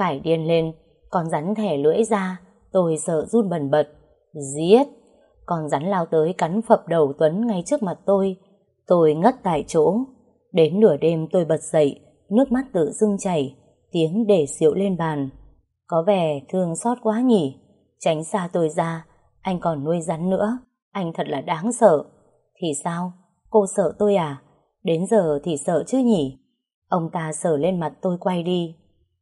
Khải điên lên, con rắn thẻ lưỡi ra, tôi sợ run bần bật. Giết! Con rắn lao tới cắn phập đầu Tuấn ngay trước mặt tôi. Tôi ngất tại chỗ. Đến nửa đêm tôi bật dậy, nước mắt tự dưng chảy, tiếng để rượu lên bàn. Có vẻ thương xót quá nhỉ. Tránh xa tôi ra, anh còn nuôi rắn nữa. Anh thật là đáng sợ. Thì sao? Cô sợ tôi à? Đến giờ thì sợ chứ nhỉ? Ông ta sờ lên mặt tôi quay đi.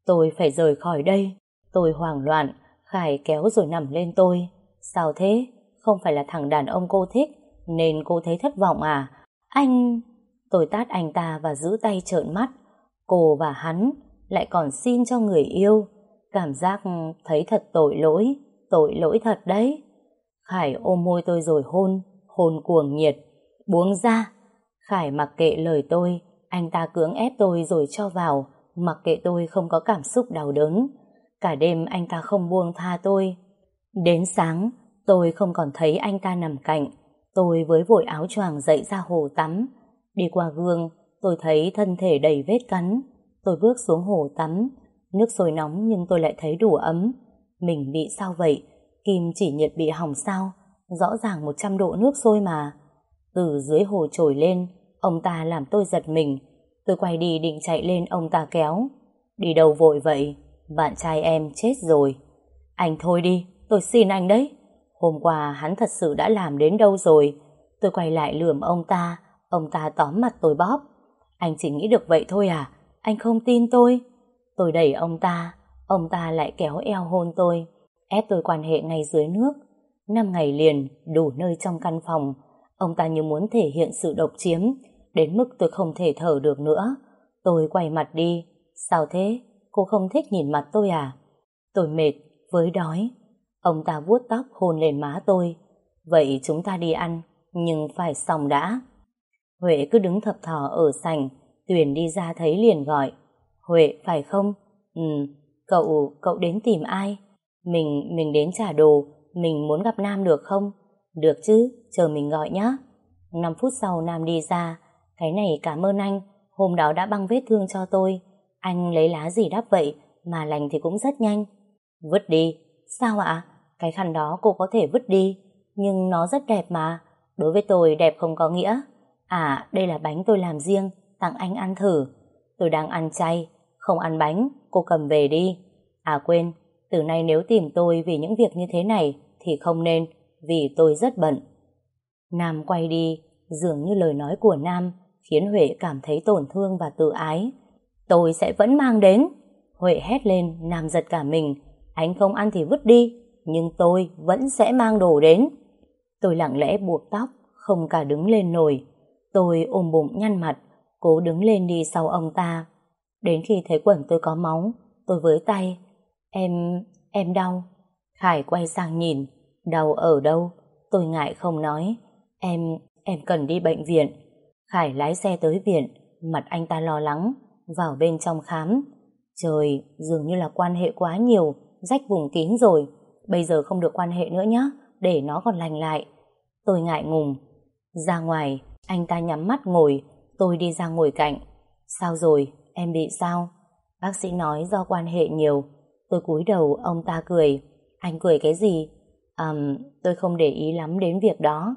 Tôi phải rời khỏi đây. Tôi hoảng loạn, Khải kéo rồi nằm lên tôi. Sao thế? Không phải là thằng đàn ông cô thích, nên cô thấy thất vọng à? Anh... Tôi tát anh ta và giữ tay trợn mắt. Cô và hắn lại còn xin cho người yêu. Cảm giác thấy thật tội lỗi, tội lỗi thật đấy. Khải ôm môi tôi rồi hôn, hôn cuồng nhiệt. Buông ra. Khải mặc kệ lời tôi, anh ta cưỡng ép tôi rồi cho vào, mặc kệ tôi không có cảm xúc đau đớn. Cả đêm anh ta không buông tha tôi. Đến sáng, tôi không còn thấy anh ta nằm cạnh. Tôi với vội áo choàng dậy ra hồ tắm. Đi qua gương, tôi thấy thân thể đầy vết cắn. Tôi bước xuống hồ tắm. Nước sôi nóng nhưng tôi lại thấy đủ ấm. Mình bị sao vậy? Kim chỉ nhiệt bị hỏng sao? Rõ ràng 100 độ nước sôi mà. Từ dưới hồ trồi lên, ông ta làm tôi giật mình. Tôi quay đi định chạy lên ông ta kéo. Đi đâu vội vậy? Bạn trai em chết rồi. Anh thôi đi, tôi xin anh đấy. Hôm qua hắn thật sự đã làm đến đâu rồi. Tôi quay lại lườm ông ta, ông ta tóm mặt tôi bóp. Anh chỉ nghĩ được vậy thôi à? Anh không tin tôi. Tôi đẩy ông ta, ông ta lại kéo eo hôn tôi, ép tôi quan hệ ngay dưới nước. Năm ngày liền, đủ nơi trong căn phòng, ông ta như muốn thể hiện sự độc chiếm, đến mức tôi không thể thở được nữa. Tôi quay mặt đi. Sao thế? Cô không thích nhìn mặt tôi à? Tôi mệt, với đói. Ông ta vuốt tóc hôn lên má tôi. Vậy chúng ta đi ăn, nhưng phải xong đã. Huệ cứ đứng thập thò ở sảnh, Tuyền đi ra thấy liền gọi. Huệ, phải không? Ừ, cậu, cậu đến tìm ai? Mình, mình đến trả đồ, mình muốn gặp Nam được không? Được chứ, chờ mình gọi nhé. 5 phút sau Nam đi ra, cái này cảm ơn anh, hôm đó đã băng vết thương cho tôi. Anh lấy lá gì đắp vậy, mà lành thì cũng rất nhanh. Vứt đi. Sao ạ? Cái khăn đó cô có thể vứt đi, nhưng nó rất đẹp mà. Đối với tôi đẹp không có nghĩa. À, đây là bánh tôi làm riêng, tặng anh ăn thử. Tôi đang ăn chay, không ăn bánh, cô cầm về đi. À quên, từ nay nếu tìm tôi vì những việc như thế này thì không nên, vì tôi rất bận. Nam quay đi, dường như lời nói của Nam khiến Huệ cảm thấy tổn thương và tự ái. Tôi sẽ vẫn mang đến. Huệ hét lên, Nam giật cả mình. Anh không ăn thì vứt đi, nhưng tôi vẫn sẽ mang đồ đến. Tôi lặng lẽ buộc tóc, không cả đứng lên nổi. Tôi ôm bụng nhăn mặt, cố đứng lên đi sau ông ta. Đến khi thấy quần tôi có máu, tôi với tay. Em, em đau. Khải quay sang nhìn, đau ở đâu? Tôi ngại không nói. Em, em cần đi bệnh viện. Khải lái xe tới viện, mặt anh ta lo lắng, vào bên trong khám. Trời, dường như là quan hệ quá nhiều, rách vùng kín rồi. Bây giờ không được quan hệ nữa nhé, để nó còn lành lại. Tôi ngại ngùng. Ra ngoài, anh ta nhắm mắt ngồi, tôi đi ra ngồi cạnh. Sao rồi, em bị sao? Bác sĩ nói do quan hệ nhiều. Tôi cúi đầu, ông ta cười. Anh cười cái gì? À, tôi không để ý lắm đến việc đó.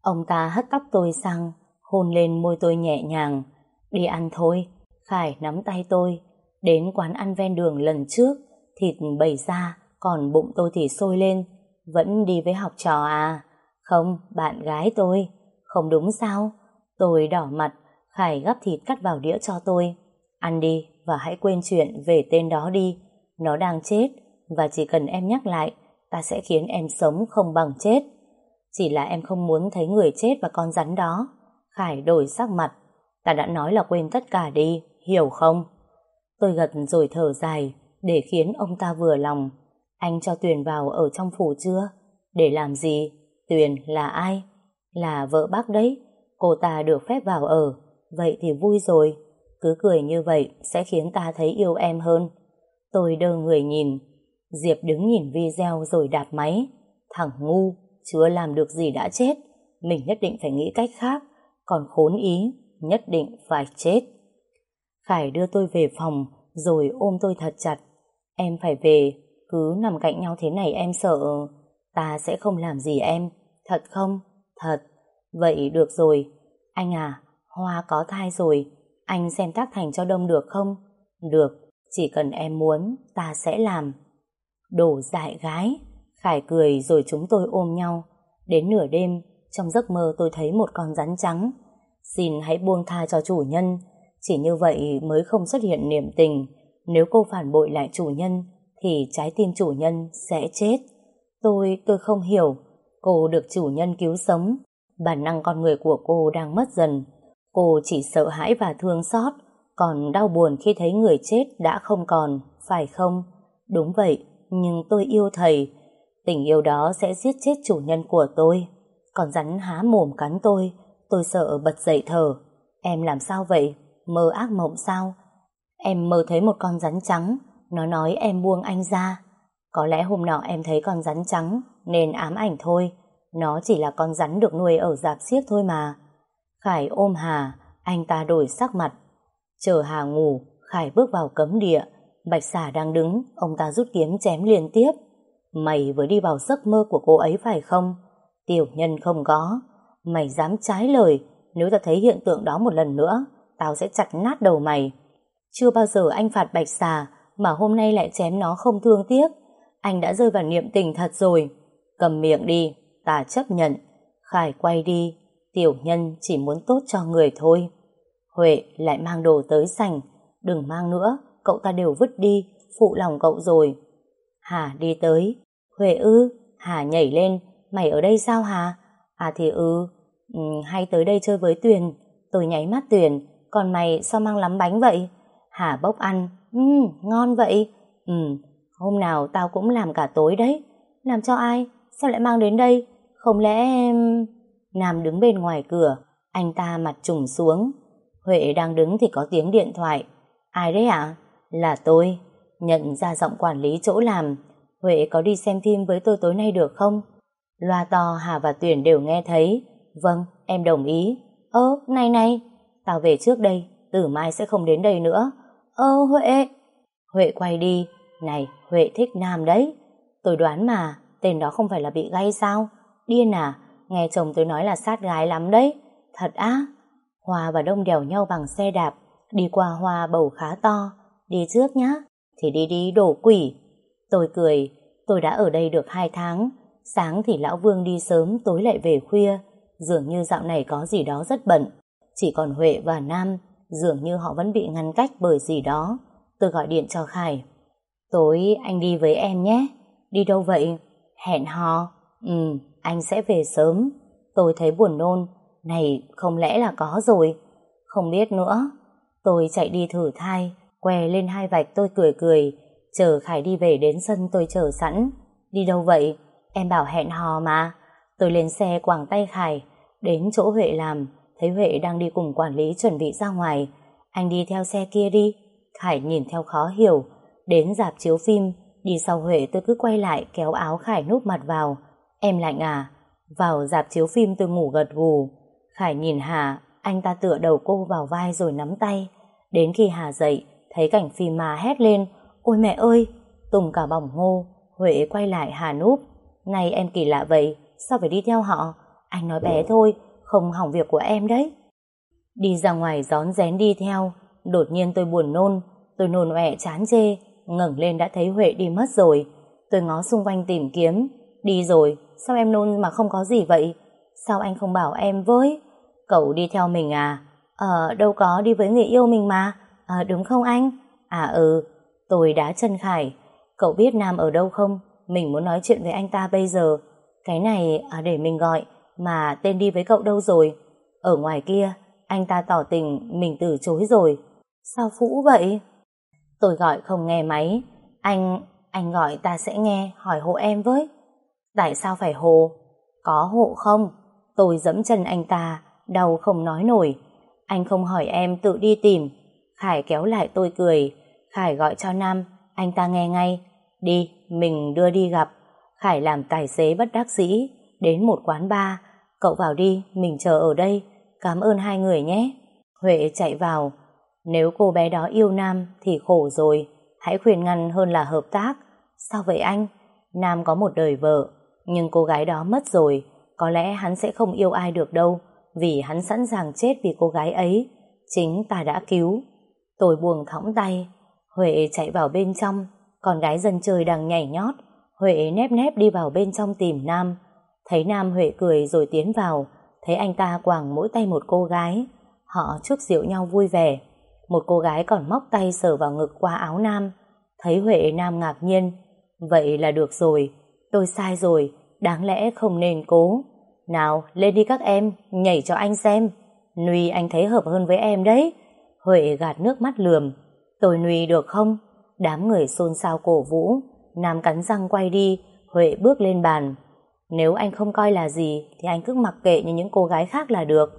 Ông ta hất tóc tôi sang, hôn lên môi tôi nhẹ nhàng. Đi ăn thôi. Khải nắm tay tôi. Đến quán ăn ven đường lần trước, thịt bầy ra, còn bụng tôi thì sôi lên. Vẫn đi với học trò à? Không, bạn gái tôi. Không đúng sao? Tôi đỏ mặt, Khải gắp thịt cắt vào đĩa cho tôi. Ăn đi và hãy quên chuyện về tên đó đi. Nó đang chết và chỉ cần em nhắc lại, ta sẽ khiến em sống không bằng chết. Chỉ là em không muốn thấy người chết và con rắn đó. Khải đổi sắc mặt. Ta đã nói là quên tất cả đi, hiểu không? Tôi gật rồi thở dài để khiến ông ta vừa lòng. Anh cho Tuyền vào ở trong phủ chưa? Để làm gì? Tuyền là ai? Là vợ bác đấy. Cô ta được phép vào ở. Vậy thì vui rồi. Cứ cười như vậy sẽ khiến ta thấy yêu em hơn. Tôi đơ người nhìn. Diệp đứng nhìn video rồi đạp máy. Thằng ngu, chưa làm được gì đã chết. Mình nhất định phải nghĩ cách khác. Còn khốn ý, nhất định phải chết. Khải đưa tôi về phòng rồi ôm tôi thật chặt. Em phải về, cứ nằm cạnh nhau thế này em sợ... Ta sẽ không làm gì em. Thật không? Thật. Vậy được rồi. Anh à, Hoa có thai rồi. Anh xem tác thành cho đông được không? Được. Chỉ cần em muốn, ta sẽ làm. Đổ dại gái. Khải cười rồi chúng tôi ôm nhau. Đến nửa đêm, trong giấc mơ tôi thấy một con rắn trắng. Xin hãy buông tha cho chủ nhân. Chỉ như vậy mới không xuất hiện niềm tình. Nếu cô phản bội lại chủ nhân, thì trái tim chủ nhân sẽ chết. Tôi, tôi không hiểu. Cô được chủ nhân cứu sống. Bản năng con người của cô đang mất dần. Cô chỉ sợ hãi và thương xót, còn đau buồn khi thấy người chết đã không còn, phải không? Đúng vậy, nhưng tôi yêu thầy. Tình yêu đó sẽ giết chết chủ nhân của tôi. Còn rắn há mồm cắn tôi, tôi sợ bật dậy thở. Em làm sao vậy? Mơ ác mộng sao? Em mơ thấy một con rắn trắng, nó nói em buông anh ra. Có lẽ hôm nọ em thấy con rắn trắng, nên ám ảnh thôi. Nó chỉ là con rắn được nuôi ở dạp xiếc thôi mà. Khải ôm Hà, anh ta đổi sắc mặt. Chờ Hà ngủ, Khải bước vào cấm địa. Bạch xà đang đứng, ông ta rút kiếm chém liên tiếp. Mày vừa đi vào giấc mơ của cô ấy phải không? Tiểu nhân không có. Mày dám trái lời, nếu ta thấy hiện tượng đó một lần nữa, tao sẽ chặt nát đầu mày. Chưa bao giờ anh phạt bạch xà, mà hôm nay lại chém nó không thương tiếc. Anh đã rơi vào niệm tình thật rồi. Cầm miệng đi, ta chấp nhận. Khải quay đi, tiểu nhân chỉ muốn tốt cho người thôi. Huệ lại mang đồ tới sành, đừng mang nữa, cậu ta đều vứt đi, phụ lòng cậu rồi. Hà đi tới, Huệ ư, Hà nhảy lên, mày ở đây sao Hà? À thì ư, ừ, hay tới đây chơi với Tuyền, tôi nháy mắt Tuyền, còn mày sao mang lắm bánh vậy? Hà bốc ăn, ừ, ngon vậy. Ừ, hôm nào tao cũng làm cả tối đấy. Làm cho ai? Sao lại mang đến đây? Không lẽ em... Nam đứng bên ngoài cửa, anh ta mặt trùng xuống. Huệ đang đứng thì có tiếng điện thoại. Ai đấy ạ? Là tôi. Nhận ra giọng quản lý chỗ làm. Huệ có đi xem phim với tôi tối nay được không? Loa to Hà và Tuyển đều nghe thấy. Vâng, em đồng ý. Ơ, này này, tao về trước đây, từ mai sẽ không đến đây nữa. Ơ, Huệ. Huệ quay đi. Này, Huệ thích Nam đấy. Tôi đoán mà, tên đó không phải là bị gay sao? Điên à? Nghe chồng tôi nói là sát gái lắm đấy. Thật á? Hoa và Đông đèo nhau bằng xe đạp. Đi qua Hoa bầu khá to. Đi trước nhá. Thì đi đi đổ quỷ. Tôi cười. Tôi đã ở đây được hai tháng. Sáng thì Lão Vương đi sớm, tối lại về khuya. Dường như dạo này có gì đó rất bận. Chỉ còn Huệ và Nam, dường như họ vẫn bị ngăn cách bởi gì đó. Tôi gọi điện cho Khải. Tối anh đi với em nhé. Đi đâu vậy? Hẹn hò. Ừ, anh sẽ về sớm. Tôi thấy buồn nôn. Này, không lẽ là có rồi? Không biết nữa. Tôi chạy đi thử thai, què lên hai vạch tôi cười cười, chờ Khải đi về đến sân tôi chờ sẵn. Đi đâu vậy? Em bảo hẹn hò mà. Tôi lên xe quàng tay Khải, đến chỗ Huệ làm, thấy Huệ đang đi cùng quản lý chuẩn bị ra ngoài. Anh đi theo xe kia đi. Khải nhìn theo khó hiểu. Đến dạp chiếu phim, đi sau Huệ tôi cứ quay lại kéo áo Khải núp mặt vào. Em lạnh à? Vào dạp chiếu phim tôi ngủ gật gù. Khải nhìn Hà, anh ta tựa đầu cô vào vai rồi nắm tay. Đến khi Hà dậy, thấy cảnh phim mà hét lên. Ôi mẹ ơi! Tùng cả bỏng ngô. Huệ quay lại Hà núp. Này em kỳ lạ vậy, sao phải đi theo họ? Anh nói bé thôi, không hỏng việc của em đấy. Đi ra ngoài gión rén đi theo, đột nhiên tôi buồn nôn, tôi nôn ọe chán chê, ngẩng lên đã thấy Huệ đi mất rồi. Tôi ngó xung quanh tìm kiếm, đi rồi, sao em nôn mà không có gì vậy? Sao anh không bảo em với? Cậu đi theo mình à? Ờ, đâu có đi với người yêu mình mà. Ờ, đúng không anh? À ừ, tôi đã chân Khải. Cậu biết Nam ở đâu không? Mình muốn nói chuyện với anh ta bây giờ. Cái này à, để mình gọi, mà tên đi với cậu đâu rồi? Ở ngoài kia, anh ta tỏ tình mình từ chối rồi. Sao phũ vậy? Tôi gọi không nghe máy. Anh, anh gọi ta sẽ nghe, hỏi hộ em với. Tại sao phải hồ? Có hộ không? Tôi dẫm chân anh ta, đau không nói nổi. Anh không hỏi em tự đi tìm. Khải kéo lại tôi cười. Khải gọi cho Nam, anh ta nghe ngay. Đi, mình đưa đi gặp. Khải làm tài xế bất đắc dĩ, đến một quán bar. Cậu vào đi, mình chờ ở đây. Cảm ơn hai người nhé. Huệ chạy vào. Nếu cô bé đó yêu Nam thì khổ rồi. Hãy khuyên ngăn hơn là hợp tác. Sao vậy anh? Nam có một đời vợ, nhưng cô gái đó mất rồi. Có lẽ hắn sẽ không yêu ai được đâu, vì hắn sẵn sàng chết vì cô gái ấy. Chính ta đã cứu. Tôi buồn thõng tay. Huệ chạy vào bên trong, con gái dân chơi đang nhảy nhót. Huệ nép nép đi vào bên trong tìm Nam. Thấy Nam Huệ cười rồi tiến vào, thấy anh ta quàng mỗi tay một cô gái. Họ trước rượu nhau vui vẻ. Một cô gái còn móc tay sờ vào ngực qua áo Nam. Thấy Huệ Nam ngạc nhiên. Vậy là được rồi. Tôi sai rồi. Đáng lẽ không nên cố. Nào, lên đi các em, nhảy cho anh xem. Nuy anh thấy hợp hơn với em đấy. Huệ gạt nước mắt lườm. Tôi Nuy được không? Đám người xôn xao cổ vũ. Nam cắn răng quay đi. Huệ bước lên bàn. Nếu anh không coi là gì thì anh cứ mặc kệ như những cô gái khác là được.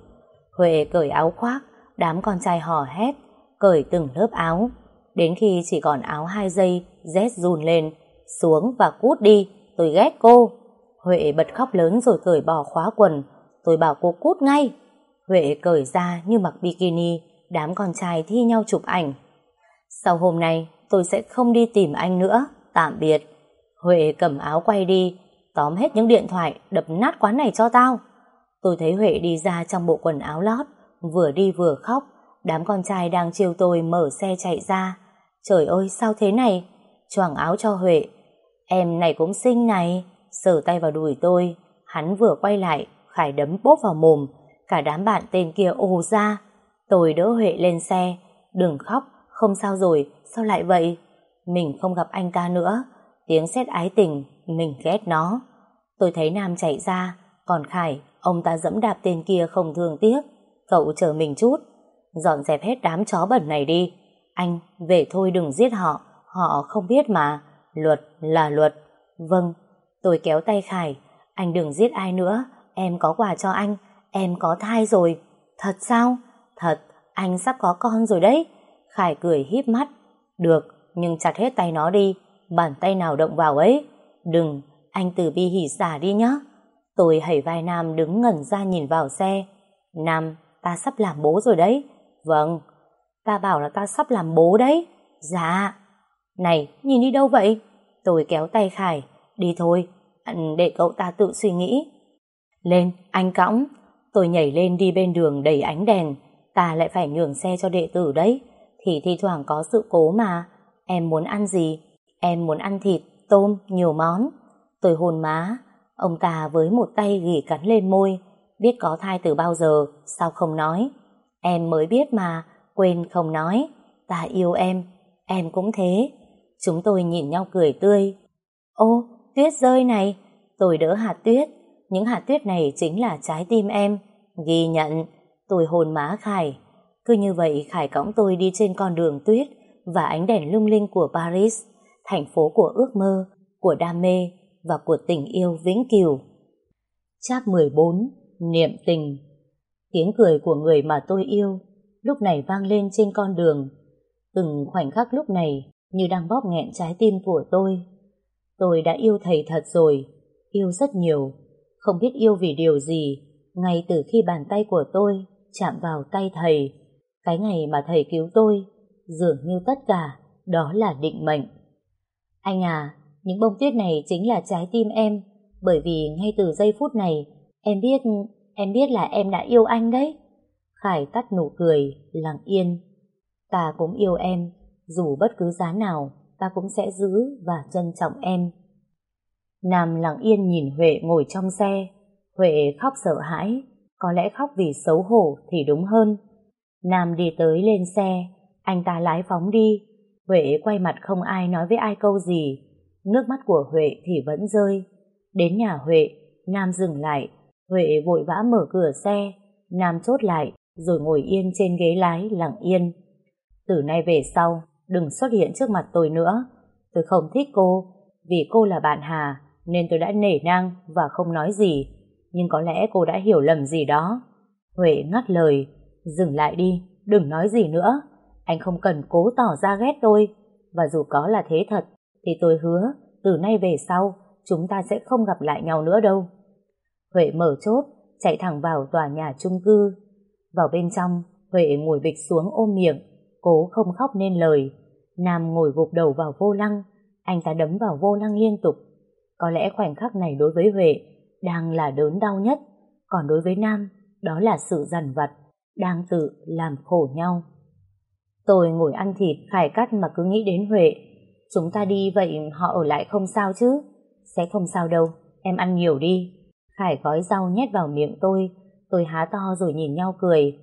Huệ cởi áo khoác, đám con trai hò hét, cởi từng lớp áo. Đến khi chỉ còn áo hai giây, rét run lên, xuống và cút đi, tôi ghét cô. Huệ bật khóc lớn rồi cởi bỏ khóa quần, tôi bảo cô cút ngay. Huệ cởi ra như mặc bikini, đám con trai thi nhau chụp ảnh. Sau hôm nay, tôi sẽ không đi tìm anh nữa, tạm biệt. Huệ cầm áo quay đi, tóm hết những điện thoại, đập nát quán này cho tao. Tôi thấy Huệ đi ra trong bộ quần áo lót, vừa đi vừa khóc, đám con trai đang chiều tôi mở xe chạy ra. Trời ơi sao thế này? Choàng áo cho Huệ. Em này cũng xinh này, sờ tay vào đùi tôi. Hắn vừa quay lại, Khải đấm bốp vào mồm, cả đám bạn tên kia ồ ra. Tôi đỡ Huệ lên xe, đừng khóc, không sao rồi, sao lại vậy? Mình không gặp anh ta nữa, tiếng xét ái tình, mình ghét nó. Tôi thấy Nam chạy ra, còn Khải, ông ta dẫm đạp tên kia không thương tiếc. Cậu chờ mình chút, dọn dẹp hết đám chó bẩn này đi. Anh, về thôi đừng giết họ, họ không biết mà. Luật là luật. Vâng, tôi kéo tay Khải, anh đừng giết ai nữa, em có quà cho anh, em có thai rồi. Thật sao? Thật, anh sắp có con rồi đấy. Khải cười híp mắt. Được, nhưng chặt hết tay nó đi, bàn tay nào động vào ấy. Đừng, anh từ bi hỉ xả đi nhé. Tôi hẩy vai Nam đứng ngẩn ra nhìn vào xe. Nam, ta sắp làm bố rồi đấy. Vâng, ta bảo là ta sắp làm bố đấy. Dạ. Này, nhìn đi đâu vậy? Tôi kéo tay Khải. Đi thôi, để cậu ta tự suy nghĩ. Lên, anh cõng. Tôi nhảy lên đi bên đường đầy ánh đèn. Ta lại phải nhường xe cho đệ tử đấy. Thì thi thoảng có sự cố mà. Em muốn ăn gì? Em muốn ăn thịt, tôm, nhiều món. Tôi hồn má. Ông ta với một tay gỉ cắn lên môi. Biết có thai từ bao giờ, sao không nói? Em mới biết mà, quên không nói. Ta yêu em, em cũng thế. Chúng tôi nhìn nhau cười tươi. Ô, tuyết rơi này. Tôi đỡ hạt tuyết. Những hạt tuyết này chính là trái tim em. Ghi nhận. Tôi hồn má Khải. Cứ như vậy Khải cõng tôi đi trên con đường tuyết và ánh đèn lung linh của Paris, thành phố của ước mơ, của đam mê và của tình yêu vĩnh cửu. Chap 14 Niệm tình Tiếng cười của người mà tôi yêu lúc này vang lên trên con đường. Từng khoảnh khắc lúc này như đang bóp nghẹn trái tim của tôi. Tôi đã yêu thầy thật rồi, yêu rất nhiều, không biết yêu vì điều gì, ngay từ khi bàn tay của tôi chạm vào tay thầy. Cái ngày mà thầy cứu tôi, dường như tất cả đó là định mệnh. Anh à, những bông tuyết này chính là trái tim em, bởi vì ngay từ giây phút này, em biết, em biết là em đã yêu anh đấy. Khải tắt nụ cười, lặng yên. Ta cũng yêu em, dù bất cứ giá nào, ta cũng sẽ giữ và trân trọng em. Nam lặng yên nhìn Huệ ngồi trong xe. Huệ khóc sợ hãi, có lẽ khóc vì xấu hổ thì đúng hơn. Nam đi tới lên xe, anh ta lái phóng đi. Huệ quay mặt không ai nói với ai câu gì. Nước mắt của Huệ thì vẫn rơi. Đến nhà Huệ, Nam dừng lại. Huệ vội vã mở cửa xe. Nam chốt lại, rồi ngồi yên trên ghế lái lặng yên. Từ nay về sau, đừng xuất hiện trước mặt tôi nữa. Tôi không thích cô, vì cô là bạn Hà, nên tôi đã nể nang và không nói gì. Nhưng có lẽ cô đã hiểu lầm gì đó. Huệ ngắt lời, dừng lại đi, đừng nói gì nữa. Anh không cần cố tỏ ra ghét tôi. Và dù có là thế thật, thì tôi hứa từ nay về sau chúng ta sẽ không gặp lại nhau nữa đâu. Huệ mở chốt, chạy thẳng vào tòa nhà chung cư. Vào bên trong, Huệ ngồi bịch xuống ôm miệng, cố không khóc nên lời. Nam ngồi gục đầu vào vô lăng, anh ta đấm vào vô lăng liên tục. Có lẽ khoảnh khắc này đối với Huệ đang là đớn đau nhất, còn đối với Nam, đó là sự dằn vặt, đang tự làm khổ nhau. Tôi ngồi ăn thịt khải cắt mà cứ nghĩ đến Huệ. Chúng ta đi vậy họ ở lại không sao chứ? Sẽ không sao đâu, em ăn nhiều đi. Khải gói rau nhét vào miệng tôi, tôi há to rồi nhìn nhau cười.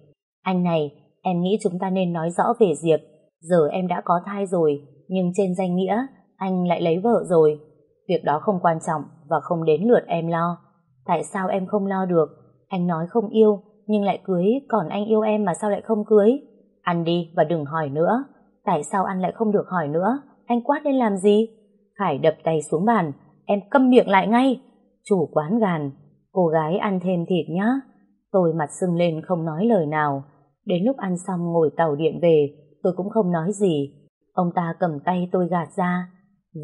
Anh này, em nghĩ chúng ta nên nói rõ về Diệp. Giờ em đã có thai rồi, nhưng trên danh nghĩa, anh lại lấy vợ rồi. Việc đó không quan trọng và không đến lượt em lo. Tại sao em không lo được? Anh nói không yêu, nhưng lại cưới, còn anh yêu em mà sao lại không cưới? Ăn đi và đừng hỏi nữa. Tại sao anh lại không được hỏi nữa? Anh quát lên làm gì? Khải đập tay xuống bàn. Em câm miệng lại ngay. Chủ quán gàn. Cô gái ăn thêm thịt nhá. Tôi mặt sưng lên không nói lời nào. Đến lúc ăn xong ngồi tàu điện về, tôi cũng không nói gì. Ông ta cầm tay tôi gạt ra.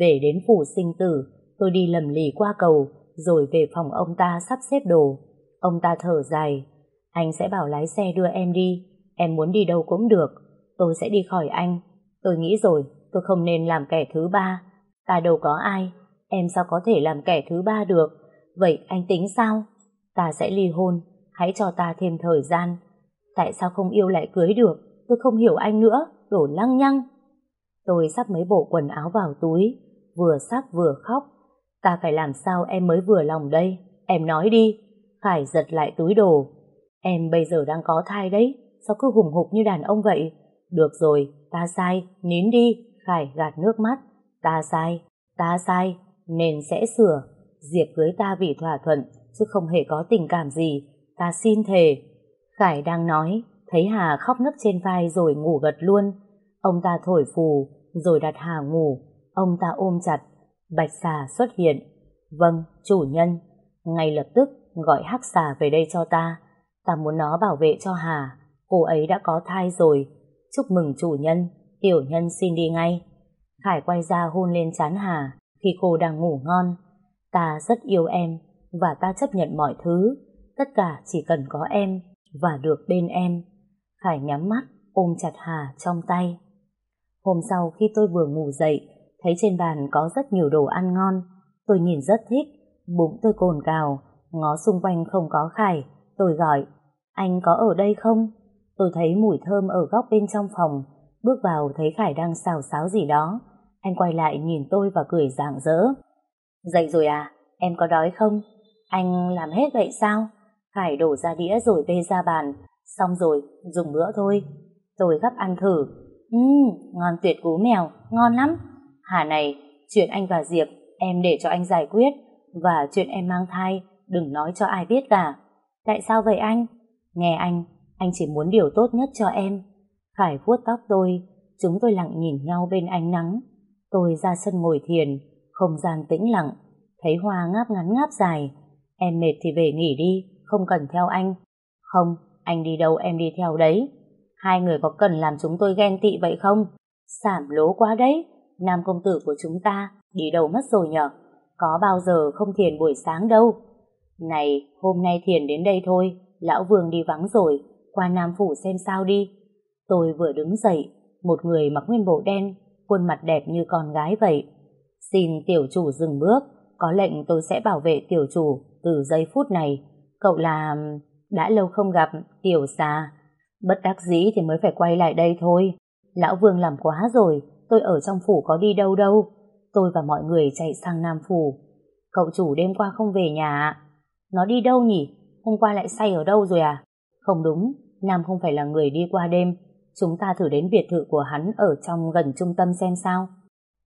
Về đến phủ sinh tử, tôi đi lầm lì qua cầu, rồi về phòng ông ta sắp xếp đồ. Ông ta thở dài. Anh sẽ bảo lái xe đưa em đi. Em muốn đi đâu cũng được. Tôi sẽ đi khỏi anh. Tôi nghĩ rồi, tôi không nên làm kẻ thứ ba. Ta đâu có ai. Em sao có thể làm kẻ thứ ba được? Vậy anh tính sao? Ta sẽ ly hôn. Hãy cho ta thêm thời gian. Tại sao không yêu lại cưới được? Tôi không hiểu anh nữa. Đổ lăng nhăng. Tôi sắp mấy bộ quần áo vào túi. Vừa sắp vừa khóc. Ta phải làm sao em mới vừa lòng đây? Em nói đi. Khải giật lại túi đồ. Em bây giờ đang có thai đấy. Sao cứ hùng hục như đàn ông vậy? Được rồi, ta sai, nín đi. Khải gạt nước mắt. Ta sai, ta sai, nên sẽ sửa. Diệp cưới ta vì thỏa thuận, chứ không hề có tình cảm gì. Ta xin thề. Khải đang nói, thấy Hà khóc nấc trên vai rồi ngủ gật luôn. Ông ta thổi phù, rồi đặt Hà ngủ. Ông ta ôm chặt. Bạch xà xuất hiện. Vâng, chủ nhân. Ngay lập tức gọi hắc xà về đây cho ta. Ta muốn nó bảo vệ cho Hà. Cô ấy đã có thai rồi. Chúc mừng chủ nhân. Tiểu nhân xin đi ngay. Khải quay ra hôn lên chán Hà khi cô đang ngủ ngon. Ta rất yêu em và ta chấp nhận mọi thứ. Tất cả chỉ cần có em và được bên em. Khải nhắm mắt ôm chặt Hà trong tay. Hôm sau khi tôi vừa ngủ dậy thấy trên bàn có rất nhiều đồ ăn ngon. Tôi nhìn rất thích, bụng tôi cồn cào, ngó xung quanh không có Khải. Tôi gọi, anh có ở đây không? Tôi thấy mùi thơm ở góc bên trong phòng, bước vào thấy Khải đang xào xáo gì đó. Anh quay lại nhìn tôi và cười rạng rỡ. Dậy rồi à? Em có đói không? Anh làm hết vậy sao? Khải đổ ra đĩa rồi bê ra bàn. Xong rồi, dùng bữa thôi. Tôi gấp ăn thử. Ừm, ngon tuyệt cú mèo, ngon lắm. Hà này, chuyện anh và Diệp, em để cho anh giải quyết. Và chuyện em mang thai, đừng nói cho ai biết cả. Tại sao vậy anh? Nghe anh, anh chỉ muốn điều tốt nhất cho em. Khải vuốt tóc tôi, chúng tôi lặng nhìn nhau bên ánh nắng. Tôi ra sân ngồi thiền, không gian tĩnh lặng, thấy hoa ngáp ngắn ngáp dài. Em mệt thì về nghỉ đi, không cần theo anh. Không, anh đi đâu em đi theo đấy. Hai người có cần làm chúng tôi ghen tị vậy không? Sảm lố quá đấy, nam công tử của chúng ta đi đâu mất rồi nhở? Có bao giờ không thiền buổi sáng đâu. Này, hôm nay thiền đến đây thôi, lão vương đi vắng rồi, qua Nam Phủ xem sao đi. Tôi vừa đứng dậy, một người mặc nguyên bộ đen, khuôn mặt đẹp như con gái vậy. Xin tiểu chủ dừng bước, có lệnh tôi sẽ bảo vệ tiểu chủ từ giây phút này. Cậu là... đã lâu không gặp, tiểu xà. Bất đắc dĩ thì mới phải quay lại đây thôi. Lão Vương làm quá rồi, tôi ở trong phủ có đi đâu đâu. Tôi và mọi người chạy sang Nam Phủ. Cậu chủ đêm qua không về nhà Nó đi đâu nhỉ? Hôm qua lại say ở đâu rồi à? Không đúng, Nam không phải là người đi qua đêm. Chúng ta thử đến biệt thự của hắn ở trong gần trung tâm xem sao.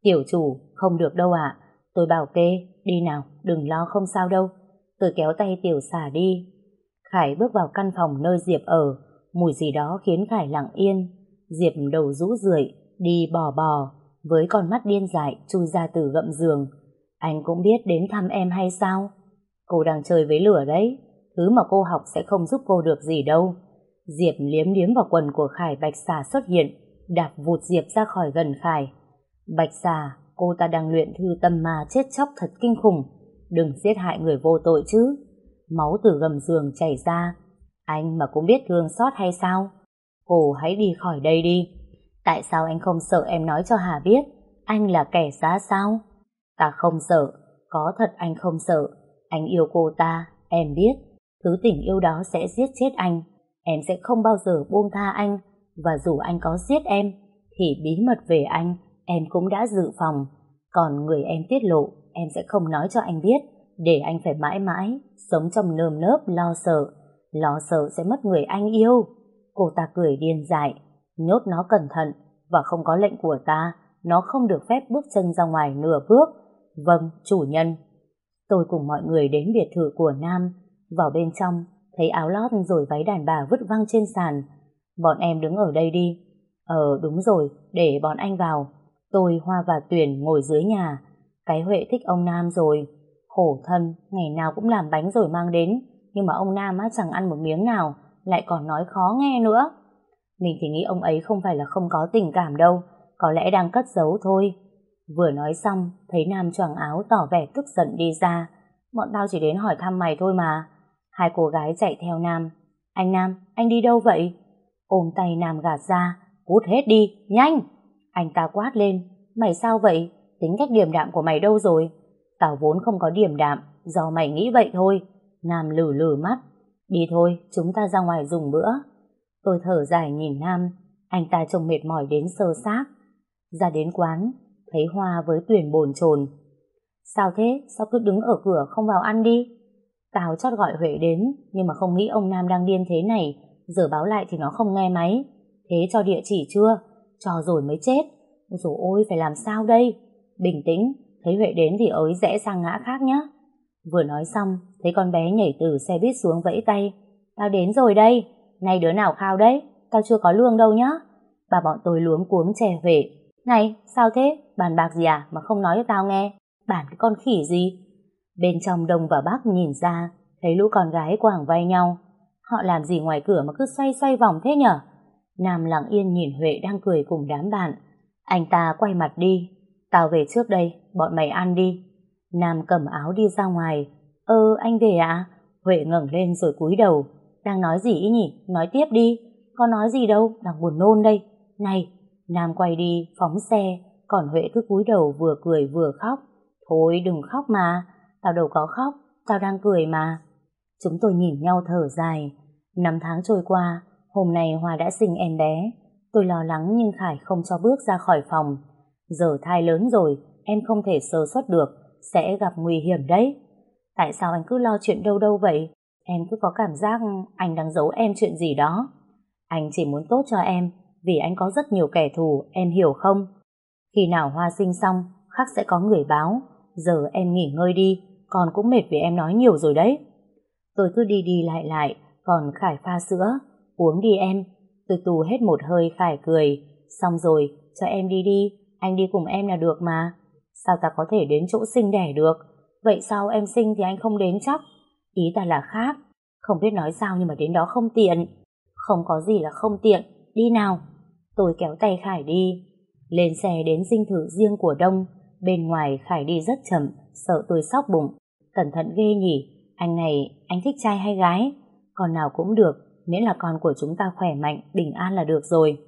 Tiểu chủ, không được đâu ạ. Tôi bảo kê, đi nào, đừng lo không sao đâu. Tôi kéo tay tiểu xà đi. Khải bước vào căn phòng nơi Diệp ở. Mùi gì đó khiến Khải lặng yên. Diệp đầu rũ rượi, đi bò bò, với con mắt điên dại chui ra từ gậm giường. Anh cũng biết đến thăm em hay sao? Cô đang chơi với lửa đấy. Thứ mà cô học sẽ không giúp cô được gì đâu. Diệp liếm liếm vào quần của Khải Bạch Xà xuất hiện, đạp vụt Diệp ra khỏi gần Khải. Bạch Xà, cô ta đang luyện thư tâm ma chết chóc thật kinh khủng. Đừng giết hại người vô tội chứ. Máu từ gầm giường chảy ra. Anh mà cũng biết thương xót hay sao? Cô hãy đi khỏi đây đi. Tại sao anh không sợ em nói cho Hà biết anh là kẻ giá sao? Ta không sợ, có thật anh không sợ. Anh yêu cô ta, em biết. Thứ tình yêu đó sẽ giết chết anh. Em sẽ không bao giờ buông tha anh. Và dù anh có giết em, thì bí mật về anh, em cũng đã dự phòng. Còn người em tiết lộ, em sẽ không nói cho anh biết, để anh phải mãi mãi, sống trong nơm nớp lo sợ. Lo sợ sẽ mất người anh yêu. Cô ta cười điên dại, nhốt nó cẩn thận, và không có lệnh của ta, nó không được phép bước chân ra ngoài nửa bước. Vâng, chủ nhân. Tôi cùng mọi người đến biệt thự của Nam, vào bên trong, thấy áo lót rồi váy đàn bà vứt văng trên sàn. Bọn em đứng ở đây đi. Ờ, đúng rồi, để bọn anh vào. Tôi, Hoa và Tuyền ngồi dưới nhà. Cái Huệ thích ông Nam rồi. Khổ thân, ngày nào cũng làm bánh rồi mang đến. Nhưng mà ông Nam á chẳng ăn một miếng nào, lại còn nói khó nghe nữa. Mình thì nghĩ ông ấy không phải là không có tình cảm đâu, có lẽ đang cất giấu thôi. Vừa nói xong, thấy Nam choàng áo tỏ vẻ tức giận đi ra. Bọn tao chỉ đến hỏi thăm mày thôi mà. Hai cô gái chạy theo Nam. Anh Nam, anh đi đâu vậy? Ôm tay Nam gạt ra. Cút hết đi, nhanh! Anh ta quát lên. Mày sao vậy? Tính cách điềm đạm của mày đâu rồi? Tao vốn không có điềm đạm, do mày nghĩ vậy thôi. Nam lử lử mắt. Đi thôi, chúng ta ra ngoài dùng bữa. Tôi thở dài nhìn Nam, anh ta trông mệt mỏi đến sơ xác. Ra đến quán, thấy Hoa với Tuyền bồn chồn. Sao thế? Sao cứ đứng ở cửa không vào ăn đi? Tao chót gọi Huệ đến, nhưng mà không nghĩ ông Nam đang điên thế này, giờ báo lại thì nó không nghe máy. Thế cho địa chỉ chưa? Cho rồi mới chết. Rồi ôi, phải làm sao đây? Bình tĩnh, thấy Huệ đến thì ới rẽ sang ngã khác nhé. Vừa nói xong, thấy con bé nhảy từ xe buýt xuống vẫy tay. Tao đến rồi đây. Này đứa nào khao đấy, tao chưa có lương đâu nhá. Bà bọn tôi luống cuống trẻ Huệ. Này, sao thế? Bàn bạc gì à mà không nói cho tao nghe? Bàn cái con khỉ gì? Bên trong Đông và Bắc nhìn ra, thấy lũ con gái quảng vai nhau. Họ làm gì ngoài cửa mà cứ xoay xoay vòng thế nhở? Nam lặng yên nhìn Huệ đang cười cùng đám bạn. Anh ta quay mặt đi. Tao về trước đây, bọn mày ăn đi. Nam cầm áo đi ra ngoài. Ơ, anh về ạ? À? Huệ ngẩng lên rồi cúi đầu. Đang nói gì ý nhỉ? Nói tiếp đi. Có nói gì đâu, đang buồn nôn đây. Này, Nam quay đi, phóng xe, còn Huệ cứ cúi đầu vừa cười vừa khóc. Thôi đừng khóc mà, tao đâu có khóc, tao đang cười mà. Chúng tôi nhìn nhau thở dài. Năm tháng trôi qua, hôm nay Hoa đã sinh em bé. Tôi lo lắng nhưng Khải không cho bước ra khỏi phòng. Giờ thai lớn rồi, em không thể sơ suất được, sẽ gặp nguy hiểm đấy. Tại sao anh cứ lo chuyện đâu đâu vậy? Em cứ có cảm giác anh đang giấu em chuyện gì đó. Anh chỉ muốn tốt cho em, vì anh có rất nhiều kẻ thù, em hiểu không? Khi nào Hoa sinh xong, khắc sẽ có người báo. Giờ em nghỉ ngơi đi, con cũng mệt vì em nói nhiều rồi đấy. Tôi cứ đi đi lại lại, còn Khải pha sữa. Uống đi em. Tôi tù hết một hơi Khải cười. Xong rồi, cho em đi đi, anh đi cùng em là được mà. Sao ta có thể đến chỗ sinh đẻ được? Vậy sao em sinh thì anh không đến chắc? Ý ta là khác. Không biết nói sao nhưng mà đến đó không tiện. Không có gì là không tiện. Đi nào. Tôi kéo tay Khải đi. Lên xe đến dinh thự riêng của Đông. Bên ngoài Khải đi rất chậm, sợ tôi sóc bụng. Cẩn thận ghê nhỉ. Anh này, anh thích trai hay gái? Con nào cũng được, miễn là con của chúng ta khỏe mạnh, bình an là được rồi.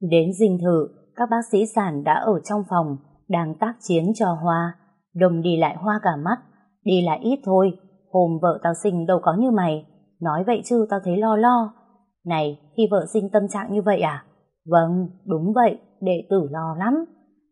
Đến dinh thự, các bác sĩ sản đã ở trong phòng, đang tác chiến cho Hoa. Đồng đi lại Hoa cả mắt, đi lại ít thôi, Hôm vợ tao sinh đâu có như mày. Nói vậy chứ tao thấy lo lo. Này, khi vợ sinh tâm trạng như vậy à? Vâng, đúng vậy, đệ tử lo lắm.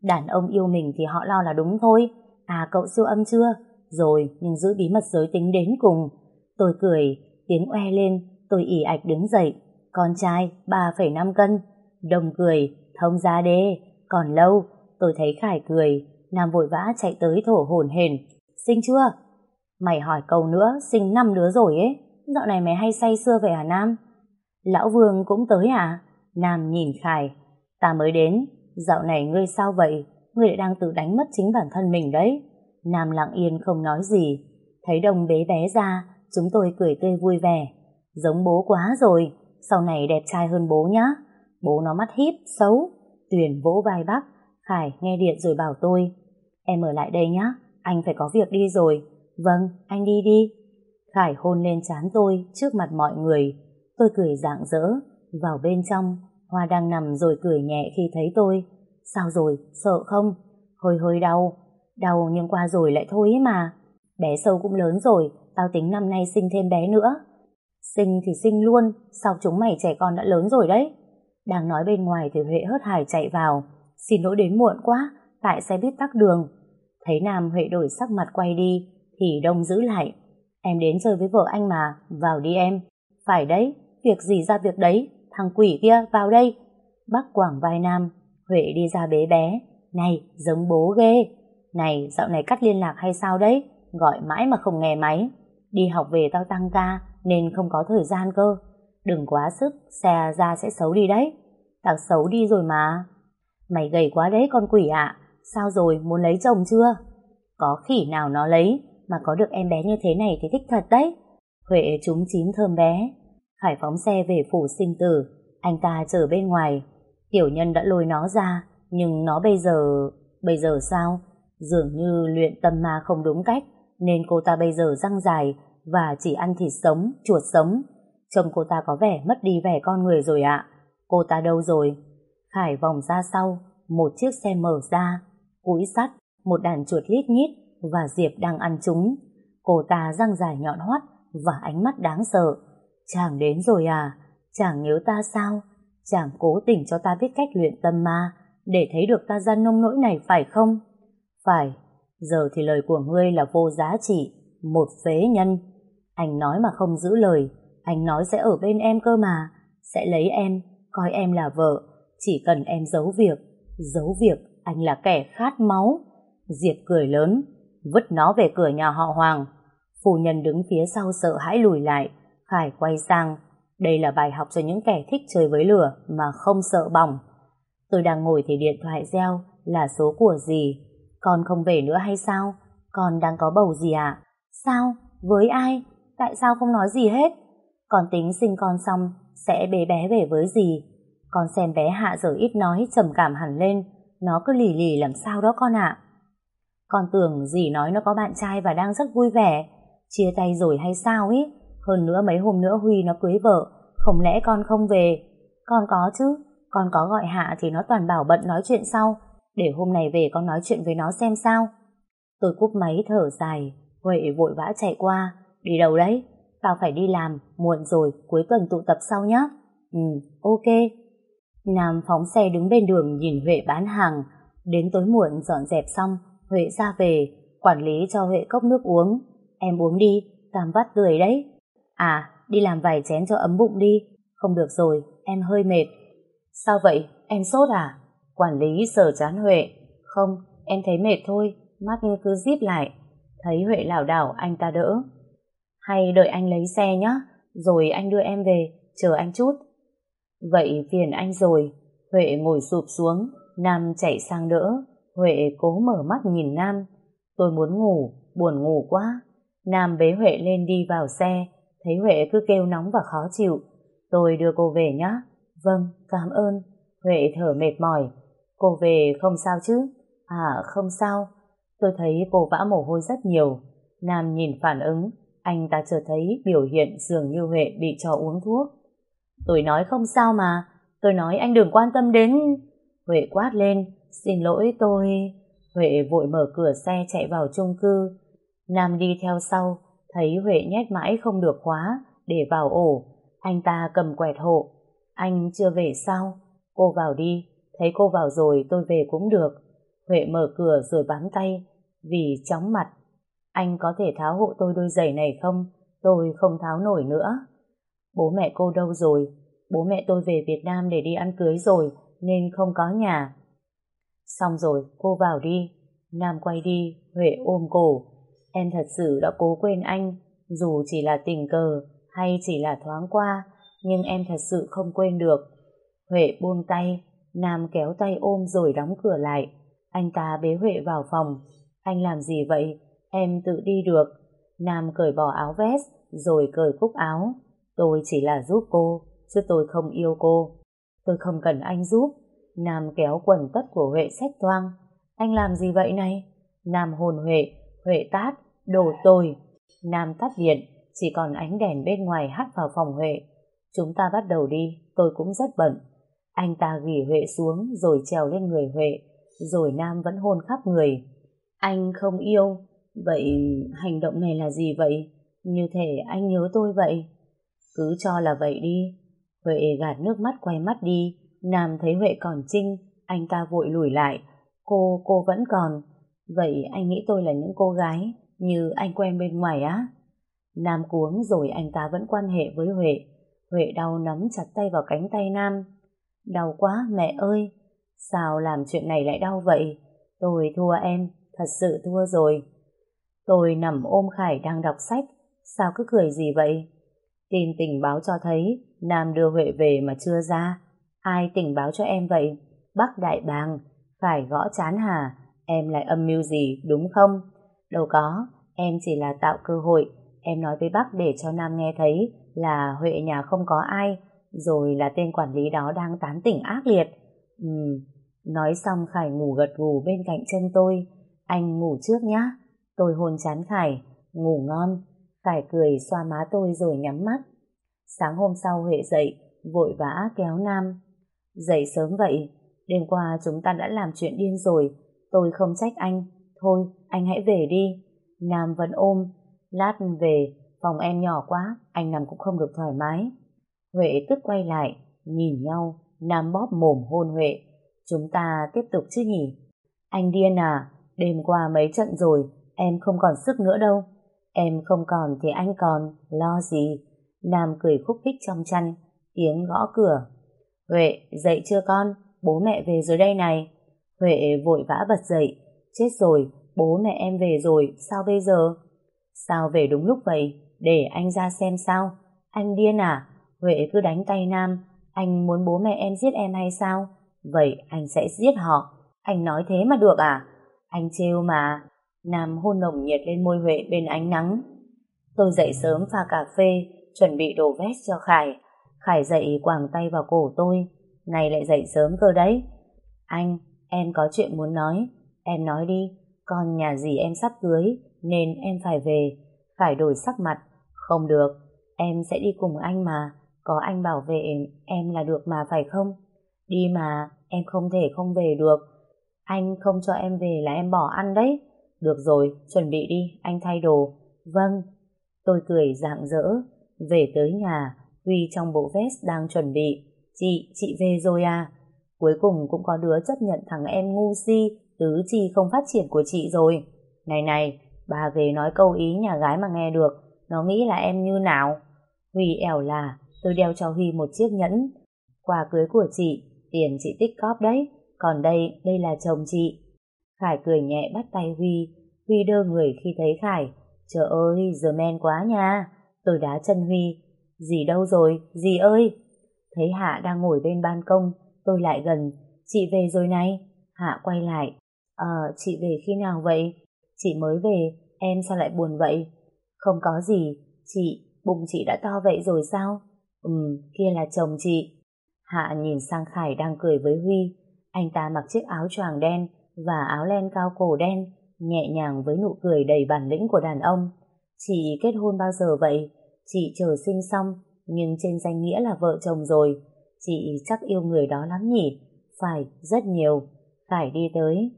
Đàn ông yêu mình thì họ lo là đúng thôi. À cậu siêu âm chưa? Rồi, nhưng giữ bí mật giới tính đến cùng. Tôi cười, tiếng oe lên, tôi ỉ ạch đứng dậy. Con trai, 3,5 cân. Đồng cười, thông ra đê. Còn lâu, tôi thấy Khải cười. Nam vội vã chạy tới thổ hồn hển. Sinh chưa? Mày hỏi câu nữa, sinh năm đứa rồi ấy. Dạo này mày hay say xưa về hả Nam? Lão Vương cũng tới à? Nam nhìn Khải. Ta mới đến. Dạo này ngươi sao vậy? Ngươi lại đang tự đánh mất chính bản thân mình đấy. Nam lặng yên không nói gì. Thấy đồng bế bé ra, chúng tôi cười tươi vui vẻ. Giống bố quá rồi. Sau này đẹp trai hơn bố nhá. Bố nó mắt híp, xấu. Tuyền vỗ vai bác. Khải nghe điện rồi bảo tôi. Em ở lại đây nhá. Anh phải có việc đi rồi. Vâng, anh đi đi. Khải hôn lên chán tôi trước mặt mọi người. Tôi cười rạng rỡ. Vào bên trong, Hoa đang nằm rồi cười nhẹ khi thấy tôi. Sao rồi, sợ không? Hơi hơi đau. Đau nhưng qua rồi lại thôi ấy mà. Bé sâu cũng lớn rồi, tao tính năm nay sinh thêm bé nữa. Sinh thì sinh luôn, sao chúng mày trẻ con đã lớn rồi đấy. Đang nói bên ngoài thì Huệ hớt hải chạy vào. Xin lỗi đến muộn quá, tại xe buýt tắc đường. Thấy Nam Huệ đổi sắc mặt quay đi, thì Đông giữ lại. Em đến chơi với vợ anh mà, vào đi em. Phải đấy, việc gì ra việc đấy, thằng quỷ kia vào đây. Bắc quảng vai Nam, Huệ đi ra bế bé. Này, giống bố ghê. Này, dạo này cắt liên lạc hay sao đấy? Gọi mãi mà không nghe máy. Đi học về tao tăng ca, nên không có thời gian cơ. Đừng quá sức, xe ra sẽ xấu đi đấy. Tao xấu đi rồi mà. Mày gầy quá đấy con quỷ ạ. Sao rồi, muốn lấy chồng chưa? Có khỉ nào nó lấy, mà có được em bé như thế này thì thích thật đấy. Huệ trúng chín thơm bé. Khải phóng xe về phủ sinh tử. Anh ta chờ bên ngoài. Tiểu nhân đã lôi nó ra, nhưng nó bây giờ... Bây giờ sao? Dường như luyện tâm ma không đúng cách, nên cô ta bây giờ răng dài và chỉ ăn thịt sống, chuột sống. Trông cô ta có vẻ mất đi vẻ con người rồi ạ. Cô ta đâu rồi? Khải vòng ra sau, một chiếc xe mở ra, cúi sắt, một đàn chuột lít nhít và Diệp đang ăn chúng. Cô ta răng dài nhọn hoắt và ánh mắt đáng sợ. Chàng đến rồi à? Chàng nhớ ta sao? Chàng cố tình cho ta biết cách luyện tâm ma để thấy được ta ra nông nỗi này phải không? Phải, giờ thì lời của ngươi là vô giá trị, một phế nhân. Anh nói mà không giữ lời, anh nói sẽ ở bên em cơ mà, sẽ lấy em, coi em là vợ, chỉ cần em giấu việc. Giấu việc, anh là kẻ khát máu. Diệp cười lớn, vứt nó về cửa nhà họ Hoàng. Phu nhân đứng phía sau sợ hãi lùi lại, Khải quay sang. Đây là bài học cho những kẻ thích chơi với lửa mà không sợ bỏng. Tôi đang ngồi thì điện thoại reo là số của gì. Con không về nữa hay sao? Con đang có bầu gì ạ? À? Sao? Với ai? Tại sao không nói gì hết? Con tính sinh con xong, sẽ bế bé về với gì? Con xem bé Hạ giờ ít nói, trầm cảm hẳn lên nó cứ lì lì làm sao đó con ạ. Con tưởng dì nói nó có bạn trai và đang rất vui vẻ. Chia tay rồi hay sao ý? Hơn nữa mấy hôm nữa Huy nó cưới vợ. Không lẽ con không về? Con có chứ. Con có gọi Hạ thì nó toàn bảo bận nói chuyện sau. Để hôm nay về con nói chuyện với nó xem sao. Tôi cúp máy thở dài. Huệ vội vã chạy qua. Đi đâu đấy? Tao phải đi làm. Muộn rồi. Cuối tuần tụ tập sau nhé. Ừ, ok. Nam phóng xe đứng bên đường nhìn Huệ bán hàng. Đến tối muộn dọn dẹp xong, Huệ ra về, quản lý cho Huệ cốc nước uống. Em uống đi, cảm vắt tươi đấy. À, đi làm vài chén cho ấm bụng đi. Không được rồi, em hơi mệt. Sao vậy, em sốt à? Quản lý sờ chán Huệ. Không, em thấy mệt thôi, mắt cứ díp lại. Thấy Huệ lảo đảo, anh ta đỡ. Hay đợi anh lấy xe nhé, rồi anh đưa em về, chờ anh chút. Vậy phiền anh rồi. Huệ ngồi sụp xuống, Nam chạy sang đỡ. Huệ cố mở mắt nhìn Nam. Tôi muốn ngủ, buồn ngủ quá. Nam bế Huệ lên đi vào xe, thấy Huệ cứ kêu nóng và khó chịu. Tôi đưa cô về nhé. Vâng, cảm ơn. Huệ thở mệt mỏi. Cô về không sao chứ? À, không sao. Tôi thấy cô vã mồ hôi rất nhiều. Nam nhìn phản ứng, anh ta chợt thấy biểu hiện dường như Huệ bị cho uống thuốc. Tôi nói không sao mà, tôi nói anh đừng quan tâm đến... Huệ quát lên, xin lỗi tôi... Huệ vội mở cửa xe chạy vào chung cư. Nam đi theo sau, thấy Huệ nhét mãi không được khóa, để vào ổ. Anh ta cầm quẹt hộ. Anh chưa về sao? Cô vào đi, thấy cô vào rồi tôi về cũng được. Huệ mở cửa rồi bám tay, vì chóng mặt. Anh có thể tháo hộ tôi đôi giày này không? Tôi không tháo nổi nữa. Bố mẹ cô đâu rồi? Bố mẹ tôi về Việt Nam để đi ăn cưới rồi, nên không có nhà. Xong rồi, cô vào đi. Nam quay đi, Huệ ôm cổ. Em thật sự đã cố quên anh, dù chỉ là tình cờ hay chỉ là thoáng qua, nhưng em thật sự không quên được. Huệ buông tay, Nam kéo tay ôm rồi đóng cửa lại. Anh ta bế Huệ vào phòng. Anh làm gì vậy? Em tự đi được. Nam cởi bỏ áo vest, rồi cởi cúc áo. Tôi chỉ là giúp cô, chứ tôi không yêu cô. Tôi không cần anh giúp. Nam kéo quần tất của Huệ sách toang. Anh làm gì vậy này? Nam hồn Huệ, Huệ tát, đồ tôi. Nam tắt điện, chỉ còn ánh đèn bên ngoài hắt vào phòng Huệ. Chúng ta bắt đầu đi, tôi cũng rất bận. Anh ta gỉ Huệ xuống rồi trèo lên người Huệ, rồi Nam vẫn hôn khắp người. Anh không yêu, vậy hành động này là gì vậy? Như thể anh nhớ tôi vậy. Cứ cho là vậy đi. Huệ gạt nước mắt quay mắt đi, Nam thấy Huệ còn trinh, anh ta vội lùi lại. Cô, cô vẫn còn. Vậy anh nghĩ tôi là những cô gái như anh quen bên ngoài á? Nam cuống rồi anh ta vẫn quan hệ với Huệ. Huệ đau nắm chặt tay vào cánh tay Nam. Đau quá mẹ ơi, sao làm chuyện này lại đau vậy? Tôi thua em, thật sự thua rồi. Tôi nằm ôm Khải đang đọc sách, sao cứ cười gì vậy? Tin tình báo cho thấy Nam đưa Huệ về mà chưa ra. Ai tình báo cho em vậy? Bắc Đại Bàng, phải gõ chán hà Em lại âm mưu gì, đúng không? Đâu có, em chỉ là tạo cơ hội. Em nói với bác để cho Nam nghe thấy là Huệ nhà không có ai, rồi là tên quản lý đó đang tán tỉnh ác liệt. Ừ, nói xong Khải ngủ gật gù bên cạnh chân tôi. Anh ngủ trước nhá. Tôi hôn chán Khải, ngủ ngon. Khải cười xoa má tôi rồi nhắm mắt. Sáng hôm sau Huệ dậy, vội vã kéo Nam. Dậy sớm vậy, đêm qua chúng ta đã làm chuyện điên rồi, tôi không trách anh. Thôi, anh hãy về đi. Nam vẫn ôm, lát về, phòng em nhỏ quá, anh nằm cũng không được thoải mái. Huệ tức quay lại, nhìn nhau, Nam bóp mồm hôn Huệ. Chúng ta tiếp tục chứ nhỉ? Anh điên à, đêm qua mấy trận rồi, em không còn sức nữa đâu. Em không còn thì anh còn, lo gì? Nam cười khúc khích trong chăn, tiếng gõ cửa. Huệ, dậy chưa con? Bố mẹ về rồi đây này. Huệ vội vã bật dậy. Chết rồi, bố mẹ em về rồi, sao bây giờ? Sao về đúng lúc vậy? Để anh ra xem sao? Anh điên à? Huệ cứ đánh tay Nam. Anh muốn bố mẹ em giết em hay sao? Vậy anh sẽ giết họ. Anh nói thế mà được à? Anh trêu mà. Nam hôn nồng nhiệt lên môi Huệ bên ánh nắng. Tôi dậy sớm pha cà phê, chuẩn bị đồ vest cho Khải. Khải dậy quàng tay vào cổ tôi. Này lại dậy sớm cơ đấy. Anh, em có chuyện muốn nói. Em nói đi, con nhà gì em sắp cưới, nên em phải về. Khải đổi sắc mặt. Không được, em sẽ đi cùng anh mà. Có anh bảo vệ em là được mà phải không? Đi mà, em không thể không về được. Anh không cho em về là em bỏ ăn đấy. Được rồi, chuẩn bị đi, anh thay đồ. Vâng. Tôi cười rạng rỡ. Về tới nhà, Huy trong bộ vest đang chuẩn bị. Chị, chị về rồi à? Cuối cùng cũng có đứa chấp nhận thằng em ngu si, tứ chi không phát triển của chị rồi. Này này, bà về nói câu ý nhà gái mà nghe được, nó nghĩ là em như nào? Huy ẻo là, tôi đeo cho Huy một chiếc nhẫn. Quà cưới của chị, tiền chị tích cóp đấy, còn đây, đây là chồng chị. Khải cười nhẹ bắt tay Huy, Huy đơ người khi thấy Khải. Trời ơi, giờ men quá nha. Tôi đá chân Huy. Dì đâu rồi, dì ơi? Thấy Hạ đang ngồi bên ban công, tôi lại gần. Chị về rồi này. Hạ quay lại. Ờ, chị về khi nào vậy? Chị mới về, em sao lại buồn vậy? Không có gì, chị, bụng chị đã to vậy rồi sao? Ừm, kia là chồng chị. Hạ nhìn sang Khải đang cười với Huy. Anh ta mặc chiếc áo choàng đen và áo len cao cổ đen, nhẹ nhàng với nụ cười đầy bản lĩnh của đàn ông. Chị kết hôn bao giờ vậy? Chị chờ sinh xong, nhưng trên danh nghĩa là vợ chồng rồi. Chị chắc yêu người đó lắm nhỉ? Phải, rất nhiều. Khải đi tới.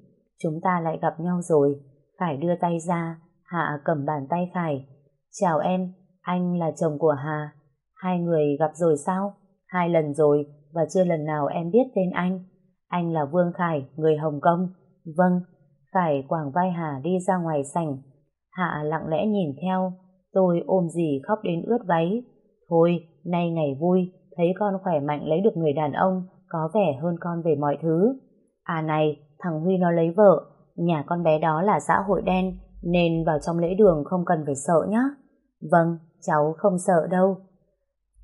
Chúng ta lại gặp nhau rồi. Khải đưa tay ra, Hạ cầm bàn tay Khải. Chào em, anh là chồng của Hà. Hai người gặp rồi sao? Hai lần rồi, và chưa lần nào em biết tên anh. Anh là Vương Khải, người Hồng Kông. Vâng, Khải quàng vai Hà đi ra ngoài sảnh. Hạ lặng lẽ nhìn theo, tôi ôm gì khóc đến ướt váy. Thôi, nay ngày vui, thấy con khỏe mạnh lấy được người đàn ông, có vẻ hơn con về mọi thứ. À này, thằng Huy nó lấy vợ, nhà con bé đó là xã hội đen, nên vào trong lễ đường không cần phải sợ nhá. Vâng, cháu không sợ đâu.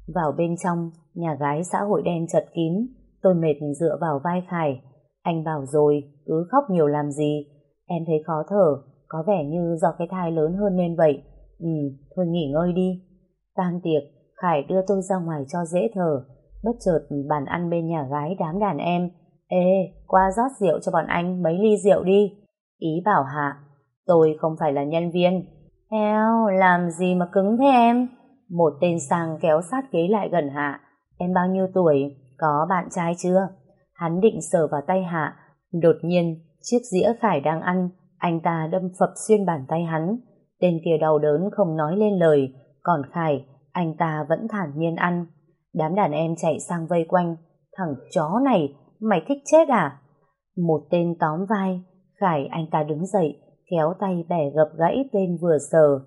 Vào bên trong, nhà gái xã hội đen chật kín, tôi mệt dựa vào vai Khải. Anh bảo rồi, cứ khóc nhiều làm gì. Em thấy khó thở, có vẻ như do cái thai lớn hơn nên vậy. Ừ, thôi nghỉ ngơi đi. Tan tiệc, Khải đưa tôi ra ngoài cho dễ thở. Bất chợt bàn ăn bên nhà gái đám đàn em. Ê, qua rót rượu cho bọn anh mấy ly rượu đi. Ý bảo Hạ, tôi không phải là nhân viên. Eo, làm gì mà cứng thế em? Một tên sang kéo sát ghế lại gần Hạ. Em bao nhiêu tuổi? có bạn trai chưa? Hắn định sờ vào tay Hạ, đột nhiên, chiếc dĩa Khải đang ăn, anh ta đâm phập xuyên bàn tay hắn. Tên kia đau đớn không nói lên lời, còn Khải, anh ta vẫn thản nhiên ăn. Đám đàn em chạy sang vây quanh, thằng chó này, mày thích chết à? Một tên tóm vai, Khải anh ta đứng dậy, kéo tay bẻ gập gãy tên vừa sờ.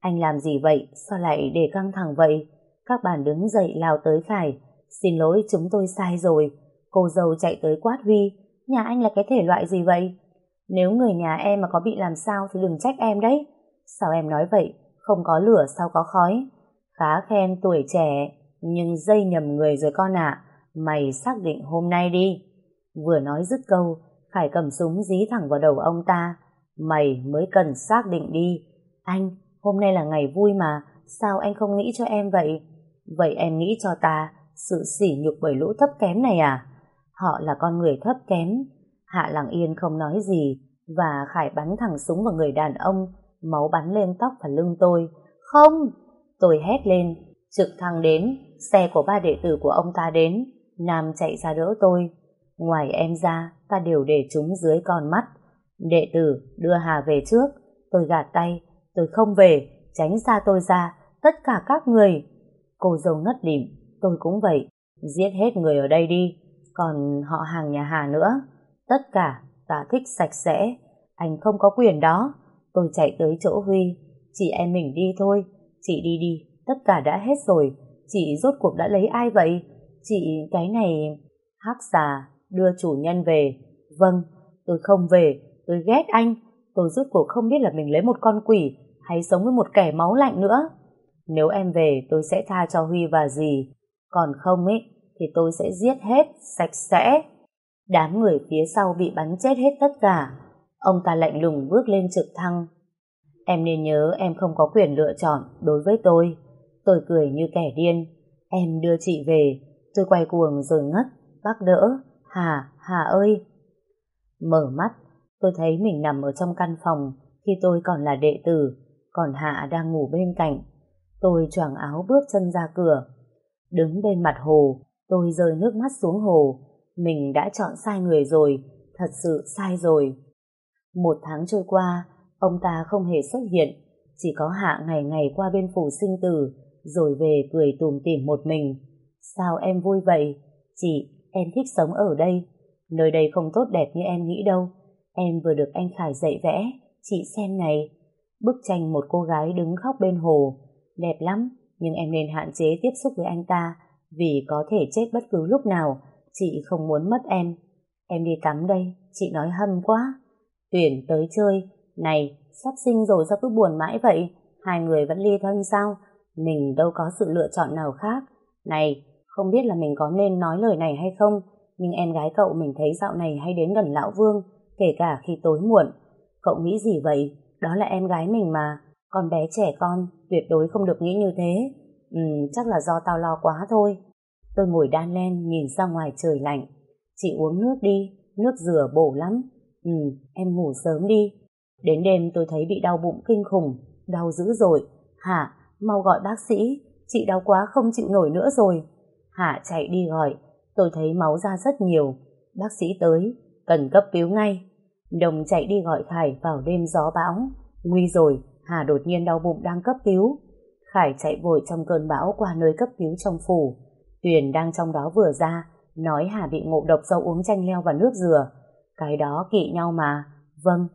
Anh làm gì vậy? Sao lại để căng thẳng vậy? Các bạn đứng dậy lao tới Khải. Xin lỗi chúng tôi sai rồi. Cô dâu chạy tới quát Huy. Nhà anh là cái thể loại gì vậy? Nếu người nhà em mà có bị làm sao thì đừng trách em đấy. Sao em nói vậy? Không có lửa sao có khói? Khá khen tuổi trẻ, nhưng dây nhầm người rồi con ạ. Mày xác định hôm nay đi. Vừa nói dứt câu, Khải cầm súng dí thẳng vào đầu ông ta. Mày mới cần xác định đi. Anh, hôm nay là ngày vui mà, sao anh không nghĩ cho em vậy? Vậy em nghĩ cho ta, sự sỉ nhục bởi lũ thấp kém này à? Họ là con người thấp kém. Hạ Lặng Yên không nói gì, và Khải bắn thẳng súng vào người đàn ông, máu bắn lên tóc và lưng tôi. Không! Tôi hét lên, trực thăng đến, xe của ba đệ tử của ông ta đến, Nam chạy ra đỡ tôi. Ngoài em ra, ta đều để chúng dưới con mắt. Đệ tử đưa Hà về trước, tôi gạt tay, tôi không về, tránh xa tôi ra, tất cả các người. Cô dâu ngất lịm, tôi cũng vậy, giết hết người ở đây đi, còn họ hàng nhà Hà nữa. Tất cả, ta thích sạch sẽ, anh không có quyền đó. Tôi chạy tới chỗ Huy, chị em mình đi thôi, chị đi đi, tất cả đã hết rồi, chị rốt cuộc đã lấy ai vậy? Chị cái này... Hắc xà, đưa chủ nhân về. Vâng, tôi không về, tôi ghét anh. Tôi rốt cuộc không biết là mình lấy một con quỷ hay sống với một kẻ máu lạnh nữa. Nếu em về tôi sẽ tha cho Huy và dì. Còn không ấy, thì tôi sẽ giết hết, sạch sẽ. Đám người phía sau bị bắn chết hết tất cả. Ông ta lạnh lùng bước lên trực thăng. Em nên nhớ em không có quyền lựa chọn đối với tôi. Tôi cười như kẻ điên. Em đưa chị về. Tôi quay cuồng rồi ngất. Bác đỡ. Hà, Hà ơi! Mở mắt, tôi thấy mình nằm ở trong căn phòng khi tôi còn là đệ tử, còn Hạ đang ngủ bên cạnh. Tôi choàng áo bước chân ra cửa. Đứng bên mặt hồ, tôi rơi nước mắt xuống hồ. Mình đã chọn sai người rồi, thật sự sai rồi. Một tháng trôi qua, ông ta không hề xuất hiện, chỉ có Hạ ngày ngày qua bên phủ sinh tử, rồi về cười tùm tìm một mình. Sao em vui vậy? Chị, em thích sống ở đây. Nơi đây không tốt đẹp như em nghĩ đâu. Em vừa được anh Khải dạy vẽ, chị xem này. Bức tranh một cô gái đứng khóc bên hồ. Đẹp lắm, nhưng em nên hạn chế tiếp xúc với anh ta, vì có thể chết bất cứ lúc nào. Chị không muốn mất em. Em đi tắm đây, chị nói hâm quá. Tuyển tới chơi, này, sắp sinh rồi sao cứ buồn mãi vậy? Hai người vẫn ly thân sao? Mình đâu có sự lựa chọn nào khác. Này, không biết là mình có nên nói lời này hay không, nhưng em gái cậu mình thấy dạo này hay đến gần lão Vương, kể cả khi tối muộn. Cậu nghĩ gì vậy? Đó là em gái mình mà. Con bé trẻ con, tuyệt đối không được nghĩ như thế. Ừ, chắc là do tao lo quá thôi. Tôi ngồi đan len nhìn ra ngoài trời lạnh. Chị uống nước đi, nước rửa bổ lắm. Ừ, em ngủ sớm đi. Đến đêm tôi thấy bị đau bụng kinh khủng, đau dữ rồi. Hả, mau gọi bác sĩ, chị đau quá không chịu nổi nữa rồi. Hả chạy đi gọi, tôi thấy máu ra rất nhiều. Bác sĩ tới, cần cấp cứu ngay. Đồng chạy đi gọi Khải vào đêm gió bão. Nguy rồi, Hà đột nhiên đau bụng đang cấp cứu. Khải chạy vội trong cơn bão qua nơi cấp cứu trong phủ. Tuyền đang trong đó vừa ra, nói Hà bị ngộ độc do uống chanh leo và nước dừa. Cái đó kỵ nhau mà. Vâng.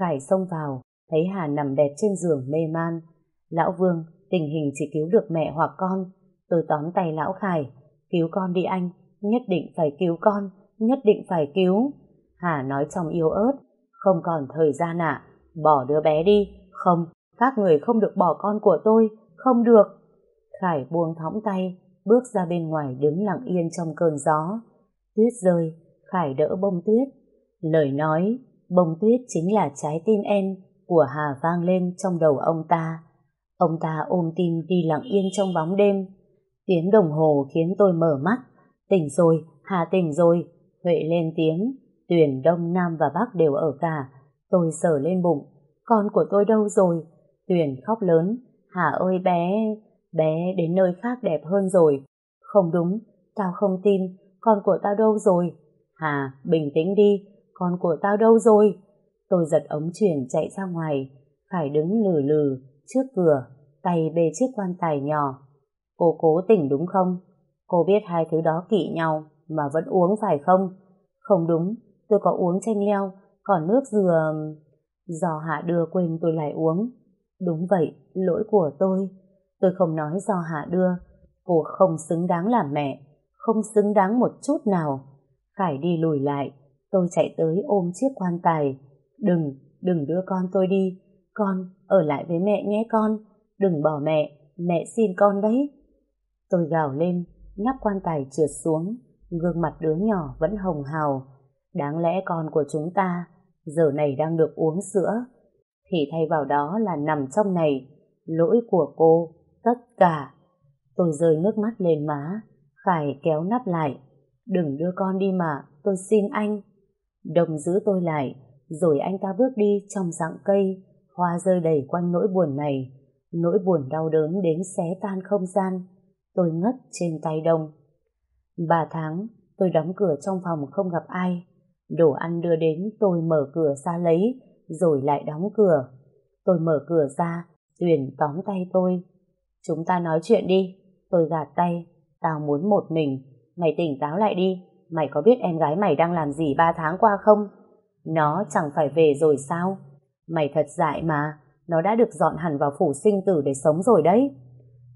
Khải xông vào, thấy Hà nằm đẹp trên giường mê man. Lão Vương, tình hình chỉ cứu được mẹ hoặc con. Tôi tóm tay Lão Khải, Cứu con đi anh, nhất định phải cứu con, nhất định phải cứu. Hà nói trong yếu ớt, không còn thời gian ạ, bỏ đứa bé đi, không, các người không được bỏ con của tôi, không được. Khải buông thõng tay, bước ra bên ngoài đứng lặng yên trong cơn gió. Tuyết rơi, Khải đỡ bông tuyết. Lời nói, bông tuyết chính là trái tim em của Hà vang lên trong đầu ông ta. Ông ta ôm tim đi lặng yên trong bóng đêm, Tiếng đồng hồ khiến tôi mở mắt. Tỉnh rồi, Hà tỉnh rồi. Huệ lên tiếng. Tuyền Đông Nam và Bắc đều ở cả. Tôi sờ lên bụng. Con của tôi đâu rồi? Tuyền khóc lớn. Hà ơi bé, bé đến nơi khác đẹp hơn rồi. Không đúng, tao không tin. con của tao đâu rồi? Hà, bình tĩnh đi, con của tao đâu rồi? Tôi giật ống chuyển chạy ra ngoài, Khải đứng lừ lừ trước cửa, tay bê chiếc quan tài nhỏ. Cô cố tỉnh đúng không? Cô biết hai thứ đó kỵ nhau mà vẫn uống phải không? Không đúng, tôi có uống chanh leo, còn nước dừa... Do Hạ đưa quên tôi lại uống. Đúng vậy, lỗi của tôi. Tôi không nói do Hạ đưa. Cô không xứng đáng làm mẹ, không xứng đáng một chút nào. Khải đi lùi lại, tôi chạy tới ôm chiếc quan tài. Đừng, đừng đưa con tôi đi. Con, ở lại với mẹ nhé con. Đừng bỏ mẹ, mẹ xin con đấy. Tôi gào lên, nắp quan tài trượt xuống, gương mặt đứa nhỏ vẫn hồng hào. Đáng lẽ con của chúng ta giờ này đang được uống sữa, thì thay vào đó là nằm trong này. Lỗi của cô, tất cả. Tôi rơi nước mắt lên má, Khải kéo nắp lại. Đừng đưa con đi mà, tôi xin anh. Đồng giữ tôi lại, rồi anh ta bước đi trong dạng cây, hoa rơi đầy quanh nỗi buồn này. Nỗi buồn đau đớn đến xé tan không gian. Tôi ngất trên tay đông. Ba tháng, tôi đóng cửa trong phòng không gặp ai. Đồ ăn đưa đến tôi mở cửa ra lấy, rồi lại đóng cửa. Tôi mở cửa ra, Tuyền tóm tay tôi. Chúng ta nói chuyện đi. Tôi gạt tay. Tao muốn một mình. Mày tỉnh táo lại đi. Mày có biết em gái mày đang làm gì ba tháng qua không? Nó chẳng phải về rồi sao? Mày thật dại mà. Nó đã được dọn hẳn vào phủ sinh tử để sống rồi đấy.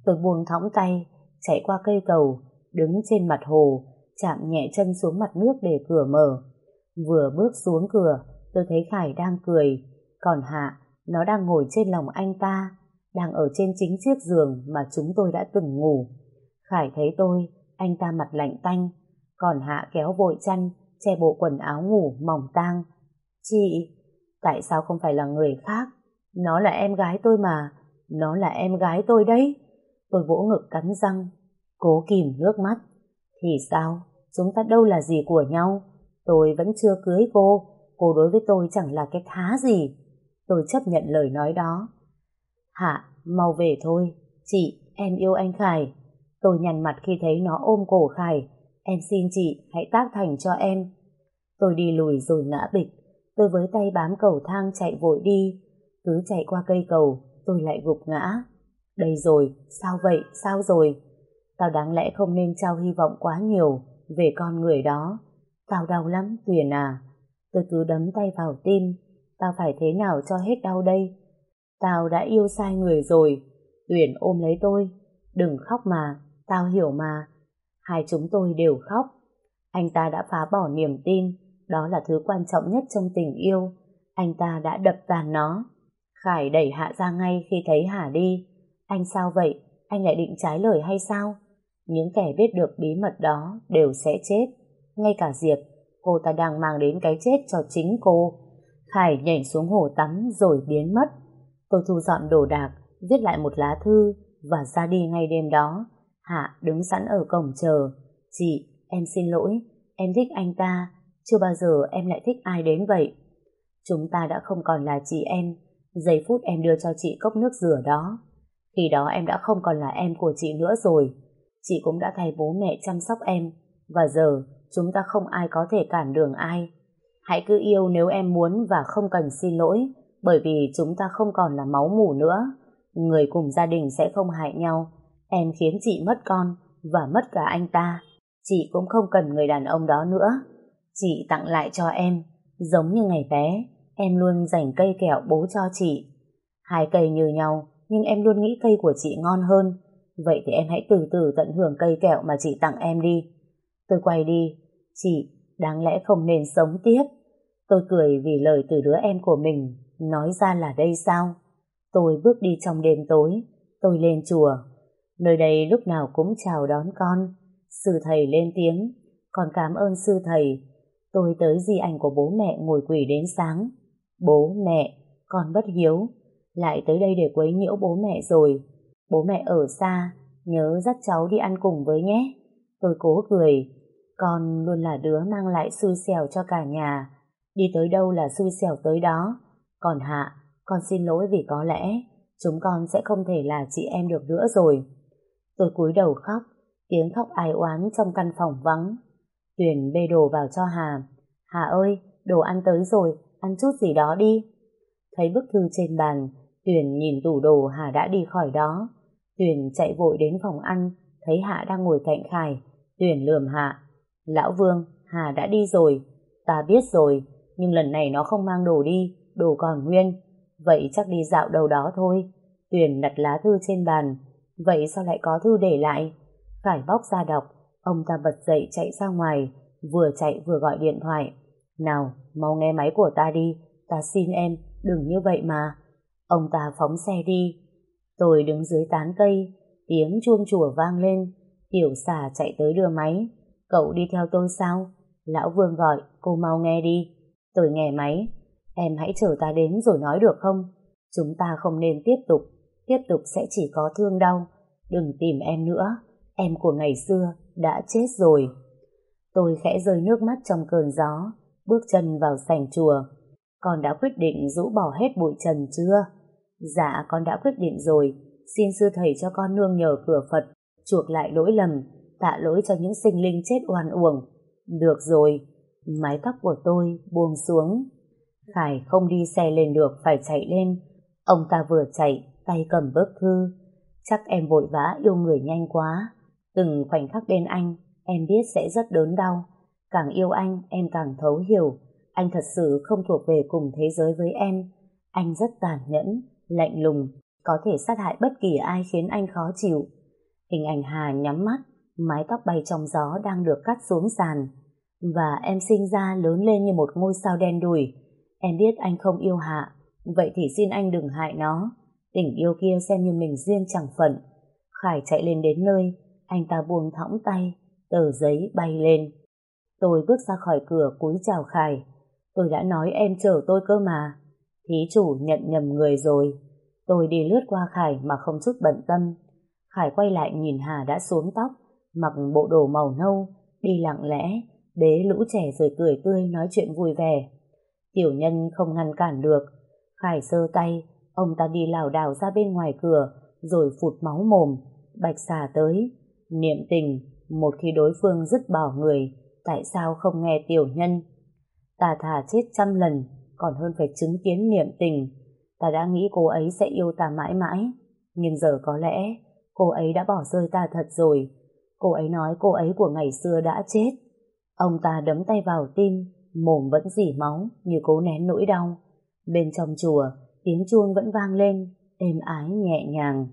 Tôi buông thõng tay, chạy qua cây cầu, đứng trên mặt hồ, chạm nhẹ chân xuống mặt nước để cửa mở. Vừa bước xuống cửa, tôi thấy Khải đang cười, còn Hạ, nó đang ngồi trên lòng anh ta, đang ở trên chính chiếc giường mà chúng tôi đã từng ngủ. Khải thấy tôi, anh ta mặt lạnh tanh, còn Hạ kéo vội chăn, che bộ quần áo ngủ mỏng tang. Chị, tại sao không phải là người khác? Nó là em gái tôi mà, nó là em gái tôi đấy. Tôi vỗ ngực cắn răng, cố kìm nước mắt. Thì sao? Chúng ta đâu là gì của nhau? Tôi vẫn chưa cưới cô, cô đối với tôi chẳng là cái thá gì. Tôi chấp nhận lời nói đó. Hạ, mau về thôi. Chị, em yêu anh Khải. Tôi nhằn mặt khi thấy nó ôm cổ Khải. Em xin chị, hãy tác thành cho em. Tôi đi lùi rồi ngã bịch. Tôi với tay bám cầu thang chạy vội đi. Cứ chạy qua cây cầu, tôi lại gục ngã. Đây rồi, sao vậy, sao rồi? Tao đáng lẽ không nên trao hy vọng quá nhiều về con người đó. Tao đau lắm, Tuyền à. Tôi cứ đấm tay vào tim. Tao phải thế nào cho hết đau đây? Tao đã yêu sai người rồi. Tuyền ôm lấy tôi. Đừng khóc mà, tao hiểu mà. Hai chúng tôi đều khóc. Anh ta đã phá bỏ niềm tin. Đó là thứ quan trọng nhất trong tình yêu. Anh ta đã đập tàn nó. Khải đẩy Hạ ra ngay khi thấy Hà đi. Anh sao vậy? Anh lại định trái lời hay sao? Những kẻ biết được bí mật đó đều sẽ chết. Ngay cả Diệp, cô ta đang mang đến cái chết cho chính cô. Khải nhảy xuống hồ tắm rồi biến mất. Tôi thu dọn đồ đạc, viết lại một lá thư và ra đi ngay đêm đó. Hạ đứng sẵn ở cổng chờ. Chị, em xin lỗi, em thích anh ta. Chưa bao giờ em lại thích ai đến vậy. Chúng ta đã không còn là chị em. Giây phút em đưa cho chị cốc nước rửa đó. Khi đó em đã không còn là em của chị nữa rồi. Chị cũng đã thay bố mẹ chăm sóc em. Và giờ chúng ta không ai có thể cản đường ai. Hãy cứ yêu nếu em muốn và không cần xin lỗi, bởi vì chúng ta không còn là máu mủ nữa. Người cùng gia đình sẽ không hại nhau. Em khiến chị mất con và mất cả anh ta. Chị cũng không cần người đàn ông đó nữa. Chị tặng lại cho em, giống như ngày bé, em luôn dành cây kẹo bố cho chị. Hai cây như nhau, nhưng em luôn nghĩ cây của chị ngon hơn. Vậy thì em hãy từ từ tận hưởng cây kẹo mà chị tặng em đi. Tôi quay đi. Chị, đáng lẽ không nên sống tiếp. Tôi cười vì lời từ đứa em của mình nói ra là đây sao? Tôi bước đi trong đêm tối. Tôi lên chùa. Nơi đây lúc nào cũng chào đón con. Sư thầy lên tiếng. Con cảm ơn sư thầy. Tôi tới di ảnh của bố mẹ ngồi quỷ đến sáng. Bố, mẹ, con bất hiếu. Lại tới đây để quấy nhiễu bố mẹ rồi. Bố mẹ ở xa, nhớ dắt cháu đi ăn cùng với nhé. Tôi cố cười, con luôn là đứa mang lại xui xẻo cho cả nhà. Đi tới đâu là xui xẻo tới đó. Còn Hạ, con xin lỗi vì có lẽ chúng con sẽ không thể là chị em được nữa rồi. Tôi cúi đầu khóc, tiếng khóc ai oán trong căn phòng vắng. Tuyền bê đồ vào cho Hà. Hà ơi, đồ ăn tới rồi, ăn chút gì đó đi. Thấy bức thư trên bàn, Tuyền nhìn tủ đồ Hà đã đi khỏi đó. Tuyền chạy vội đến phòng ăn, thấy Hạ đang ngồi cạnh Khải. Tuyền lườm Hạ. Lão Vương, Hà đã đi rồi. Ta biết rồi, nhưng lần này nó không mang đồ đi, đồ còn nguyên. Vậy chắc đi dạo đâu đó thôi. Tuyền đặt lá thư trên bàn. Vậy sao lại có thư để lại? Khải bóc ra đọc. Ông ta bật dậy chạy ra ngoài, vừa chạy vừa gọi điện thoại. Nào, mau nghe máy của ta đi, ta xin em, đừng như vậy mà. Ông ta phóng xe đi. Tôi đứng dưới tán cây, tiếng chuông chùa vang lên. Tiểu xà chạy tới đưa máy. Cậu đi theo tôi sao? Lão Vương gọi, cô mau nghe đi. Tôi nghe máy. Em hãy chờ ta đến rồi nói được không? Chúng ta không nên tiếp tục. Tiếp tục sẽ chỉ có thương đau. Đừng tìm em nữa. Em của ngày xưa đã chết rồi. Tôi khẽ rơi nước mắt trong cơn gió, bước chân vào sảnh chùa. Con đã quyết định rũ bỏ hết bụi trần chưa? Dạ, con đã quyết định rồi. Xin sư thầy cho con nương nhờ cửa Phật, chuộc lại lỗi lầm, tạ lỗi cho những sinh linh chết oan uổng. Được rồi, mái tóc của tôi buông xuống. Khải không đi xe lên được, phải chạy lên. Ông ta vừa chạy, tay cầm bức thư. Chắc em vội vã yêu người nhanh quá. Từng khoảnh khắc bên anh, em biết sẽ rất đớn đau. Càng yêu anh, em càng thấu hiểu. Anh thật sự không thuộc về cùng thế giới với em. Anh rất tàn nhẫn, lạnh lùng, có thể sát hại bất kỳ ai khiến anh khó chịu. Hình ảnh Hà nhắm mắt, mái tóc bay trong gió đang được cắt xuống sàn. Và em sinh ra lớn lên như một ngôi sao đen đủi. Em biết anh không yêu Hạ, vậy thì xin anh đừng hại nó. Tình yêu kia xem như mình duyên chẳng phận. Khải chạy lên đến nơi, anh ta buông thõng tay, tờ giấy bay lên. Tôi bước ra khỏi cửa cúi chào Khải. Tôi đã nói em chờ tôi cơ mà. Thí chủ nhận nhầm người rồi. Tôi đi lướt qua Khải mà không chút bận tâm. Khải quay lại nhìn Hà đã xuống tóc, mặc bộ đồ màu nâu, đi lặng lẽ, bế lũ trẻ rồi cười tươi nói chuyện vui vẻ. Tiểu nhân không ngăn cản được. Khải sơ tay, ông ta đi lảo đảo ra bên ngoài cửa, rồi phụt máu mồm. Bạch xà tới, niệm tình, một khi đối phương dứt bỏ người, tại sao không nghe tiểu nhân? Ta thà chết trăm lần, còn hơn phải chứng kiến niệm tình. Ta đã nghĩ cô ấy sẽ yêu ta mãi mãi, nhưng giờ có lẽ cô ấy đã bỏ rơi ta thật rồi. Cô ấy nói cô ấy của ngày xưa đã chết. Ông ta đấm tay vào tim, mồm vẫn dỉ máu như cố nén nỗi đau. Bên trong chùa, tiếng chuông vẫn vang lên, êm ái nhẹ nhàng.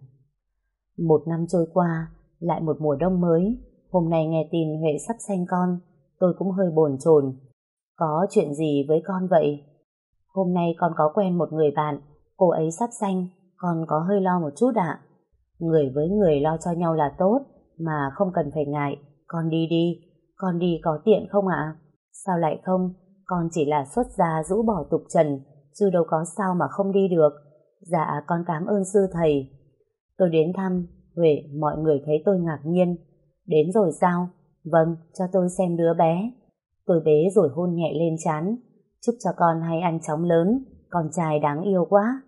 Một năm trôi qua, lại một mùa đông mới. Hôm nay nghe tin Huệ sắp sanh con, tôi cũng hơi bồn chồn. Có chuyện gì với con vậy? Hôm nay con có quen một người bạn, cô ấy sắp sanh, con có hơi lo một chút ạ. Người với người lo cho nhau là tốt, mà không cần phải ngại. Con đi đi, con đi có tiện không ạ? Sao lại không? Con chỉ là xuất gia rũ bỏ tục trần, chứ đâu có sao mà không đi được. Dạ, con cảm ơn sư thầy. Tôi đến thăm, Huệ, mọi người thấy tôi ngạc nhiên. Đến rồi sao? Vâng, cho tôi xem đứa bé. Tôi bế rồi hôn nhẹ lên chán. Chúc cho con hay ăn chóng lớn, con trai đáng yêu quá.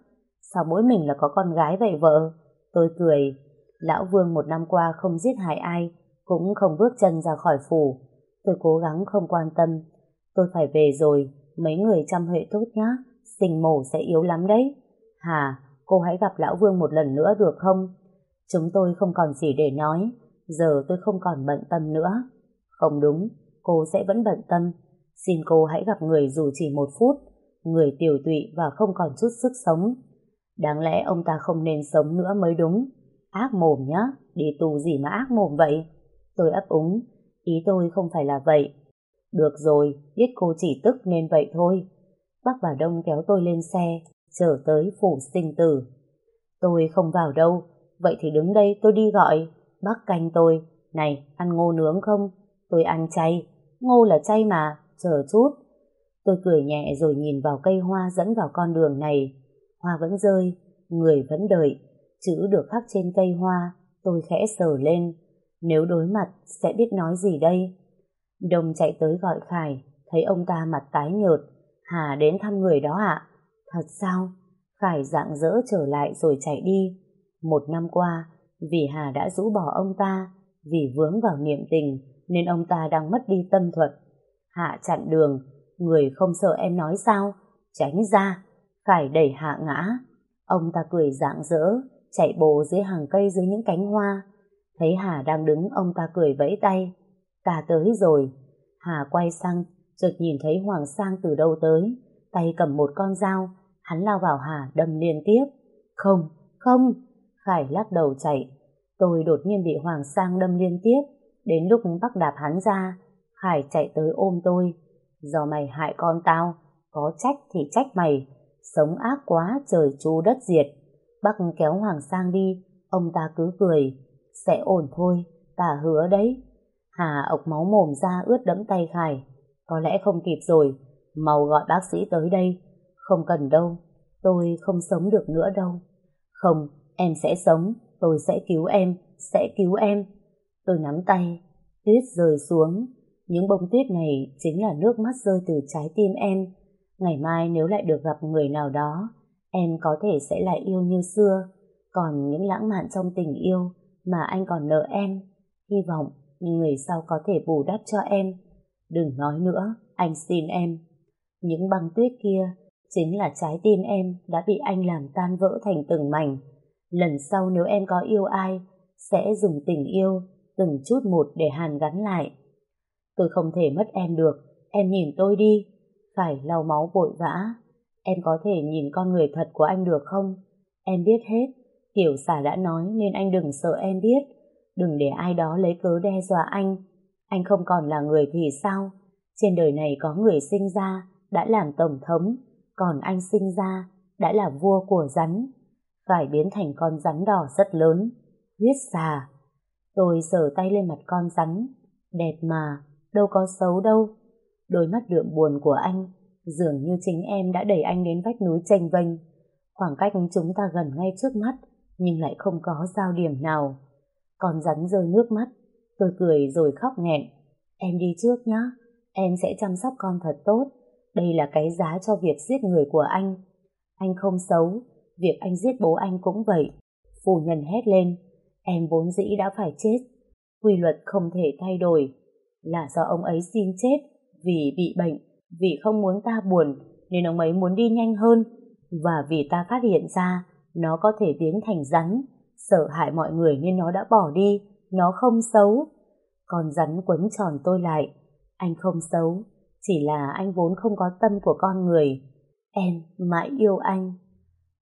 Sao mỗi mình là có con gái vậy vợ? Tôi cười. Lão Vương một năm qua không giết hại ai, cũng không bước chân ra khỏi phủ. Tôi cố gắng không quan tâm. Tôi phải về rồi, mấy người chăm Huệ tốt nhá. Sinh mổ sẽ yếu lắm đấy. Hà, cô hãy gặp Lão Vương một lần nữa được không? Chúng tôi không còn gì để nói. Giờ tôi không còn bận tâm nữa. Không đúng, cô sẽ vẫn bận tâm. Xin cô hãy gặp người dù chỉ một phút. Người tiểu tụy và không còn chút sức sống. Đáng lẽ ông ta không nên sống nữa mới đúng. Ác mồm nhá, đi tù gì mà ác mồm vậy? Tôi ấp úng, ý tôi không phải là vậy. Được rồi, biết cô chỉ tức nên vậy thôi. Bác và Đông kéo tôi lên xe, trở tới phủ sinh tử. Tôi không vào đâu, vậy thì đứng đây tôi đi gọi. Bác canh tôi, này, ăn ngô nướng không? Tôi ăn chay, ngô là chay mà, chờ chút. Tôi cười nhẹ rồi nhìn vào cây hoa dẫn vào con đường này. Hoa vẫn rơi, người vẫn đợi. Chữ được khắc trên cây hoa, tôi khẽ sờ lên. Nếu đối mặt, sẽ biết nói gì đây? Đồng chạy tới gọi Khải, thấy ông ta mặt tái nhợt. Hà đến thăm người đó ạ. Thật sao? Khải dạng dỡ trở lại rồi chạy đi. Một năm qua, vì Hà đã rũ bỏ ông ta, vì vướng vào niệm tình, nên ông ta đang mất đi tâm thuật. Hạ chặn đường, người không sợ em nói sao? Tránh ra, Khải đẩy Hạ ngã. Ông ta cười rạng rỡ, chạy bộ dưới hàng cây dưới những cánh hoa. Thấy Hà đang đứng, ông ta cười vẫy tay. Ta tới rồi. Hà quay sang, chợt nhìn thấy Hoàng Sang từ đâu tới, tay cầm một con dao, hắn lao vào Hà đâm liên tiếp. Không, không, Khải lắc đầu chạy. Tôi đột nhiên bị Hoàng Sang đâm liên tiếp, đến lúc bắt đạp hắn ra, Khải chạy tới ôm tôi. Do mày hại con tao, có trách thì trách mày, sống ác quá trời chu đất diệt. Bắc kéo Hoàng Sang đi, ông ta cứ cười, sẽ ổn thôi, ta hứa đấy. Hà ộc máu mồm ra ướt đẫm tay Khải, có lẽ không kịp rồi, mau gọi bác sĩ tới đây. Không cần đâu, tôi không sống được nữa đâu. Không, em sẽ sống, tôi sẽ cứu em, sẽ cứu em. Tôi nắm tay, tuyết rơi xuống. Những bông tuyết này chính là nước mắt rơi từ trái tim em. Ngày mai nếu lại được gặp người nào đó, em có thể sẽ lại yêu như xưa. Còn những lãng mạn trong tình yêu mà anh còn nợ em, hy vọng người sau có thể bù đắp cho em. Đừng nói nữa, anh xin em. Những băng tuyết kia chính là trái tim em đã bị anh làm tan vỡ thành từng mảnh. Lần sau nếu em có yêu ai, sẽ dùng tình yêu từng chút một để hàn gắn lại. Tôi không thể mất em được, em nhìn tôi đi. Phải lau máu vội vã. Em có thể nhìn con người thật của anh được không? Em biết hết. Tiểu xà đã nói nên anh đừng sợ em biết. Đừng để ai đó lấy cớ đe dọa anh. Anh không còn là người thì sao? Trên đời này có người sinh ra đã làm tổng thống, còn anh sinh ra đã là vua của rắn. Phải biến thành con rắn đỏ rất lớn. Huyết xà. Tôi sờ tay lên mặt con rắn. Đẹp mà, đâu có xấu đâu. Đôi mắt đượm buồn của anh dường như chính em đã đẩy anh đến vách núi tranh vênh. Khoảng cách chúng ta gần ngay trước mắt nhưng lại không có giao điểm nào. còn rắn rơi nước mắt, tôi cười rồi khóc nghẹn. Em đi trước nhé, em sẽ chăm sóc con thật tốt. Đây là cái giá cho việc giết người của anh. Anh không xấu, việc anh giết bố anh cũng vậy. Phu nhân hét lên, em vốn dĩ đã phải chết. Quy luật không thể thay đổi, là do ông ấy xin chết vì bị bệnh, vì không muốn ta buồn nên ông ấy muốn đi nhanh hơn và vì ta phát hiện ra nó có thể biến thành rắn, sợ hại mọi người nên nó đã bỏ đi, nó không xấu. Còn rắn quấn tròn tôi lại, anh không xấu, chỉ là anh vốn không có tâm của con người. Em mãi yêu anh.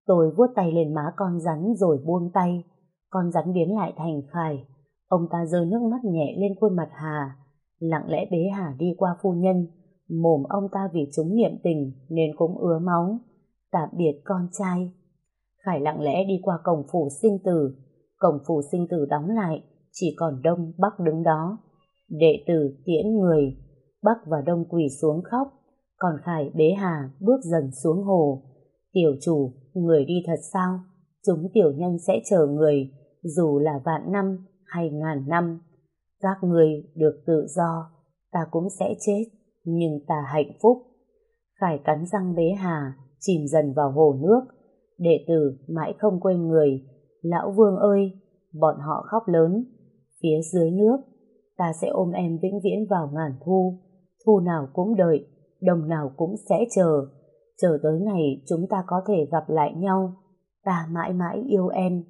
Tôi vuốt tay lên má con rắn rồi buông tay. Con rắn biến lại thành khải. Ông ta rơi nước mắt nhẹ lên khuôn mặt Hà. Lặng lẽ bế Hà đi qua phu nhân. Mồm ông ta vì chúng niệm tình nên cũng ứa máu. Tạm biệt con trai. Khải lặng lẽ đi qua cổng phủ sinh tử. Cổng phủ sinh tử đóng lại, chỉ còn Đông Bắc đứng đó. Đệ tử tiễn người, Bắc và Đông quỳ xuống khóc, còn Khải bế Hà bước dần xuống hồ. Tiểu chủ, người đi thật sao? Chúng tiểu nhân sẽ chờ người, dù là vạn năm hay ngàn năm. Các người được tự do, ta cũng sẽ chết, nhưng ta hạnh phúc. Khải cắn răng bế Hà, chìm dần vào hồ nước, Đệ tử mãi không quên người. Lão Vương ơi, bọn họ khóc lớn. Phía dưới nước, ta sẽ ôm em vĩnh viễn vào ngàn thu. Thu nào cũng đợi, đồng nào cũng sẽ chờ. Chờ tới ngày chúng ta có thể gặp lại nhau. Ta mãi mãi yêu em.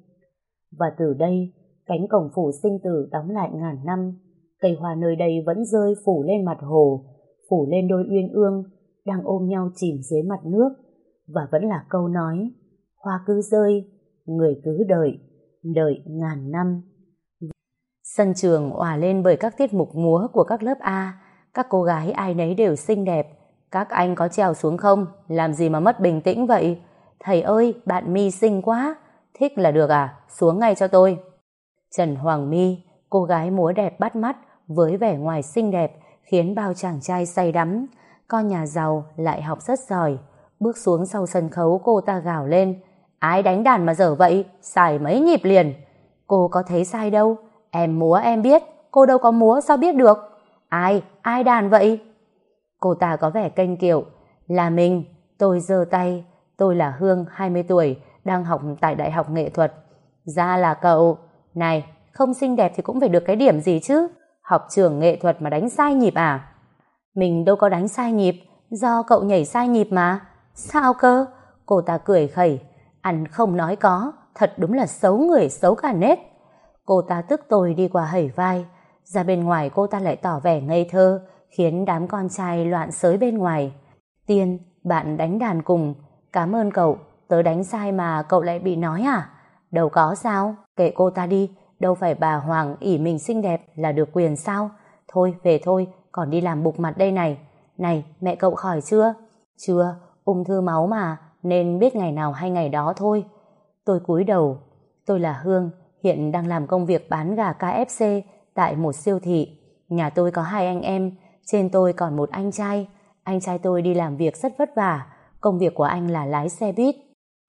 Và từ đây, cánh cổng phủ sinh tử đóng lại ngàn năm. Cây hoa nơi đây vẫn rơi phủ lên mặt hồ, phủ lên đôi uyên ương, đang ôm nhau chìm dưới mặt nước. Và vẫn là câu nói, hoa cứ rơi, người cứ đợi, đợi ngàn năm. Sân trường òa lên bởi các tiết mục múa của các lớp A, các cô gái ai nấy đều xinh đẹp. Các anh có trèo xuống không? Làm gì mà mất bình tĩnh vậy? Thầy ơi, bạn mi xinh quá. Thích là được à? Xuống ngay cho tôi. Trần Hoàng mi, cô gái múa đẹp bắt mắt, với vẻ ngoài xinh đẹp, khiến bao chàng trai say đắm. Con nhà giàu lại học rất giỏi. Bước xuống sau sân khấu cô ta gào lên. Ai đánh đàn mà dở vậy, xài mấy nhịp liền. Cô có thấy sai đâu, em múa em biết, cô đâu có múa sao biết được. Ai, ai đàn vậy? Cô ta có vẻ kênh kiệu. Là mình, tôi giơ tay, tôi là Hương, 20 tuổi, đang học tại Đại học Nghệ thuật. Ra là cậu. Này, không xinh đẹp thì cũng phải được cái điểm gì chứ. Học trường nghệ thuật mà đánh sai nhịp à? Mình đâu có đánh sai nhịp, do cậu nhảy sai nhịp mà. Sao cơ? Cô ta cười khẩy. Ăn không nói có, thật đúng là xấu người xấu cả nết. Cô ta tức tôi đi qua hẩy vai. Ra bên ngoài cô ta lại tỏ vẻ ngây thơ, khiến đám con trai loạn sới bên ngoài. Tiên, bạn đánh đàn cùng. Cảm ơn cậu, tớ đánh sai mà cậu lại bị nói à? Đâu có sao, kệ cô ta đi, đâu phải bà Hoàng ỉ mình xinh đẹp là được quyền sao? Thôi, về thôi, còn đi làm bục mặt đây này. Này, mẹ cậu khỏi chưa? Chưa, ung thư máu mà, nên biết ngày nào hay ngày đó thôi. Tôi cúi đầu. Tôi là Hương, hiện đang làm công việc bán gà KFC tại một siêu thị. Nhà tôi có hai anh em, trên tôi còn một anh trai. Anh trai tôi đi làm việc rất vất vả, công việc của anh là lái xe buýt.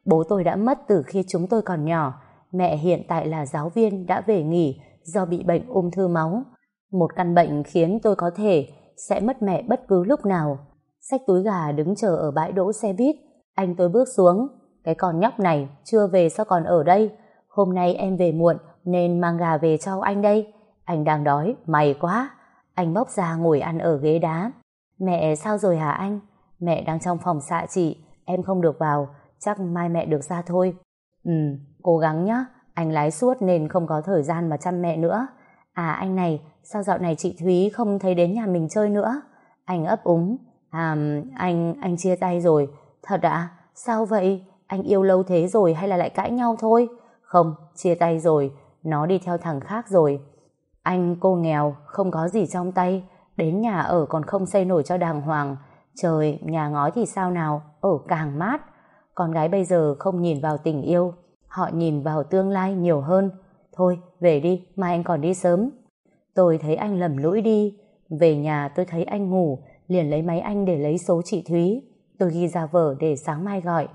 Bố tôi đã mất từ khi chúng tôi còn nhỏ, mẹ hiện tại là giáo viên đã về nghỉ do bị bệnh ung thư máu. Một căn bệnh khiến tôi có thể sẽ mất mẹ bất cứ lúc nào. Xách túi gà đứng chờ ở bãi đỗ xe buýt, anh tôi bước xuống. Cái con nhóc này chưa về sao còn ở đây? Hôm nay em về muộn nên mang gà về cho anh đây. Anh đang đói, mày quá. Anh bóc ra ngồi ăn ở ghế đá. Mẹ sao rồi hả anh? Mẹ đang trong phòng xạ chị, em không được vào, chắc mai mẹ được ra thôi. Ừ, cố gắng nhá, anh lái suốt nên không có thời gian mà chăm mẹ nữa. À anh này, sao dạo này chị Thúy không thấy đến nhà mình chơi nữa? Anh ấp úng. À, anh, anh chia tay rồi. Thật ạ? Sao vậy? Anh yêu lâu thế rồi hay là lại cãi nhau thôi? Không, chia tay rồi. Nó đi theo thằng khác rồi. Anh cô nghèo, không có gì trong tay. Đến nhà ở còn không xây nổi cho đàng hoàng. Trời, nhà ngói thì sao nào? Ở càng mát. Con gái bây giờ không nhìn vào tình yêu. Họ nhìn vào tương lai nhiều hơn. Thôi, về đi, mai anh còn đi sớm. Tôi thấy anh lầm lũi đi. Về nhà tôi thấy anh ngủ, liền lấy máy anh để lấy số chị Thúy. Tôi ghi ra vở để sáng mai gọi.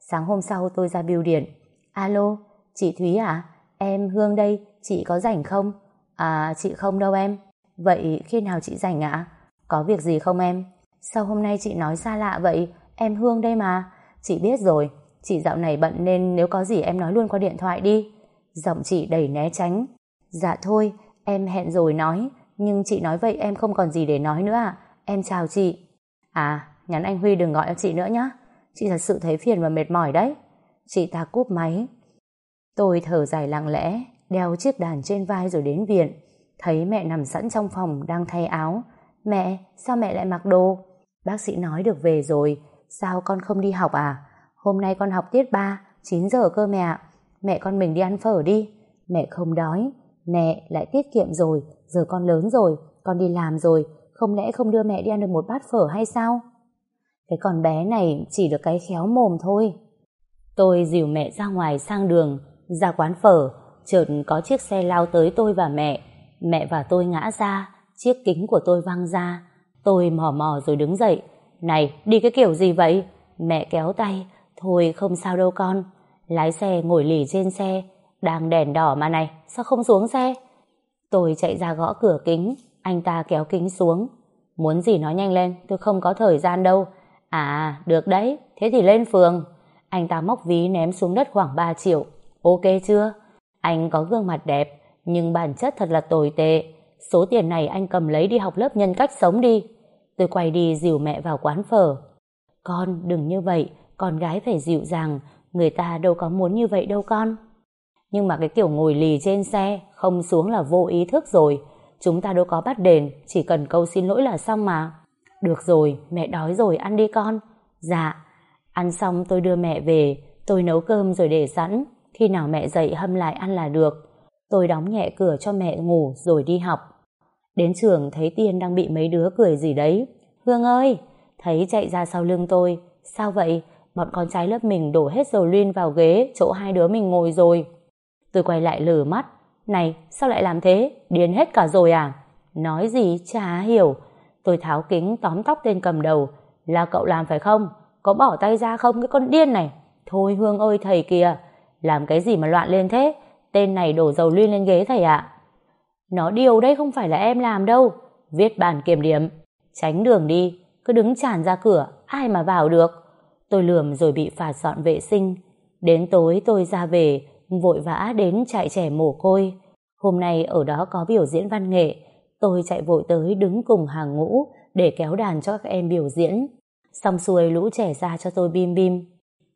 Sáng hôm sau tôi ra bưu điện. Alo, chị Thúy à? Em Hương đây, chị có rảnh không? À, chị không đâu em. Vậy khi nào chị rảnh ạ? Có việc gì không em? Sao hôm nay chị nói xa lạ vậy? Em Hương đây mà. Chị biết rồi, chị dạo này bận nên nếu có gì em nói luôn qua điện thoại đi. Giọng chị đầy né tránh. Dạ thôi, em hẹn rồi nói, nhưng chị nói vậy em không còn gì để nói nữa ạ. Em chào chị. À, nhắn anh Huy đừng gọi cho chị nữa nhé. Chị thật sự thấy phiền và mệt mỏi đấy. Chị ta cúp máy. Tôi thở dài lặng lẽ, đeo chiếc đàn trên vai rồi đến viện. Thấy mẹ nằm sẵn trong phòng đang thay áo. Mẹ, sao mẹ lại mặc đồ? Bác sĩ nói được về rồi. Sao con không đi học à? Hôm nay con học tiết 3, 9 giờ cơ mẹ ạ. Mẹ con mình đi ăn phở đi. Mẹ không đói. Mẹ lại tiết kiệm rồi. Giờ con lớn rồi. Con đi làm rồi. Không lẽ không đưa mẹ đi ăn được một bát phở hay sao? Cái con bé này chỉ được cái khéo mồm thôi. Tôi dìu mẹ ra ngoài sang đường, ra quán phở. Chợt có chiếc xe lao tới tôi và mẹ. Mẹ và tôi ngã ra, chiếc kính của tôi văng ra. Tôi mò mò rồi đứng dậy. Này, đi cái kiểu gì vậy? Mẹ kéo tay. Thôi không sao đâu con. Lái xe ngồi lì trên xe. Đang đèn đỏ mà này, sao không xuống xe? Tôi chạy ra gõ cửa kính. Anh ta kéo kính xuống. Muốn gì nói nhanh lên, tôi không có thời gian đâu. À, được đấy, thế thì lên phường. Anh ta móc ví ném xuống đất khoảng 3 triệu. Ok chưa? Anh có gương mặt đẹp, nhưng bản chất thật là tồi tệ. Số tiền này anh cầm lấy đi học lớp nhân cách sống đi. Tôi quay đi dìu mẹ vào quán phở. Con, đừng như vậy, con gái phải dịu dàng, người ta đâu có muốn như vậy đâu con. Nhưng mà cái kiểu ngồi lì trên xe, không xuống là vô ý thức rồi. Chúng ta đâu có bắt đền, chỉ cần câu xin lỗi là xong mà. Được rồi, mẹ đói rồi, ăn đi con. Dạ. Ăn xong tôi đưa mẹ về, tôi nấu cơm rồi để sẵn. Khi nào mẹ dậy hâm lại ăn là được. Tôi đóng nhẹ cửa cho mẹ ngủ rồi đi học. Đến trường thấy Tiên đang bị mấy đứa cười gì đấy. Hương ơi! Thấy chạy ra sau lưng tôi. Sao vậy? Bọn con trai lớp mình đổ hết dầu luyên vào ghế chỗ hai đứa mình ngồi rồi. Tôi quay lại lử mắt. Này, sao lại làm thế? Điên hết cả rồi à? Nói gì chả hiểu. Tôi tháo kính tóm tóc tên cầm đầu. Là cậu làm phải không? Có bỏ tay ra không cái con điên này? Thôi Hương ơi thầy kìa. Làm cái gì mà loạn lên thế? Tên này đổ dầu luyên lên ghế thầy ạ. Nó điều đấy không phải là em làm đâu. Viết bản kiểm điểm. Tránh đường đi. Cứ đứng tràn ra cửa. Ai mà vào được. Tôi lườm rồi bị phạt dọn vệ sinh. Đến tối tôi ra về. Vội vã đến chạy trẻ mồ côi. Hôm nay ở đó có biểu diễn văn nghệ. tôi chạy vội tới đứng cùng hàng ngũ để kéo đàn cho các em biểu diễn. Xong xuôi lũ trẻ ra cho tôi bim bim.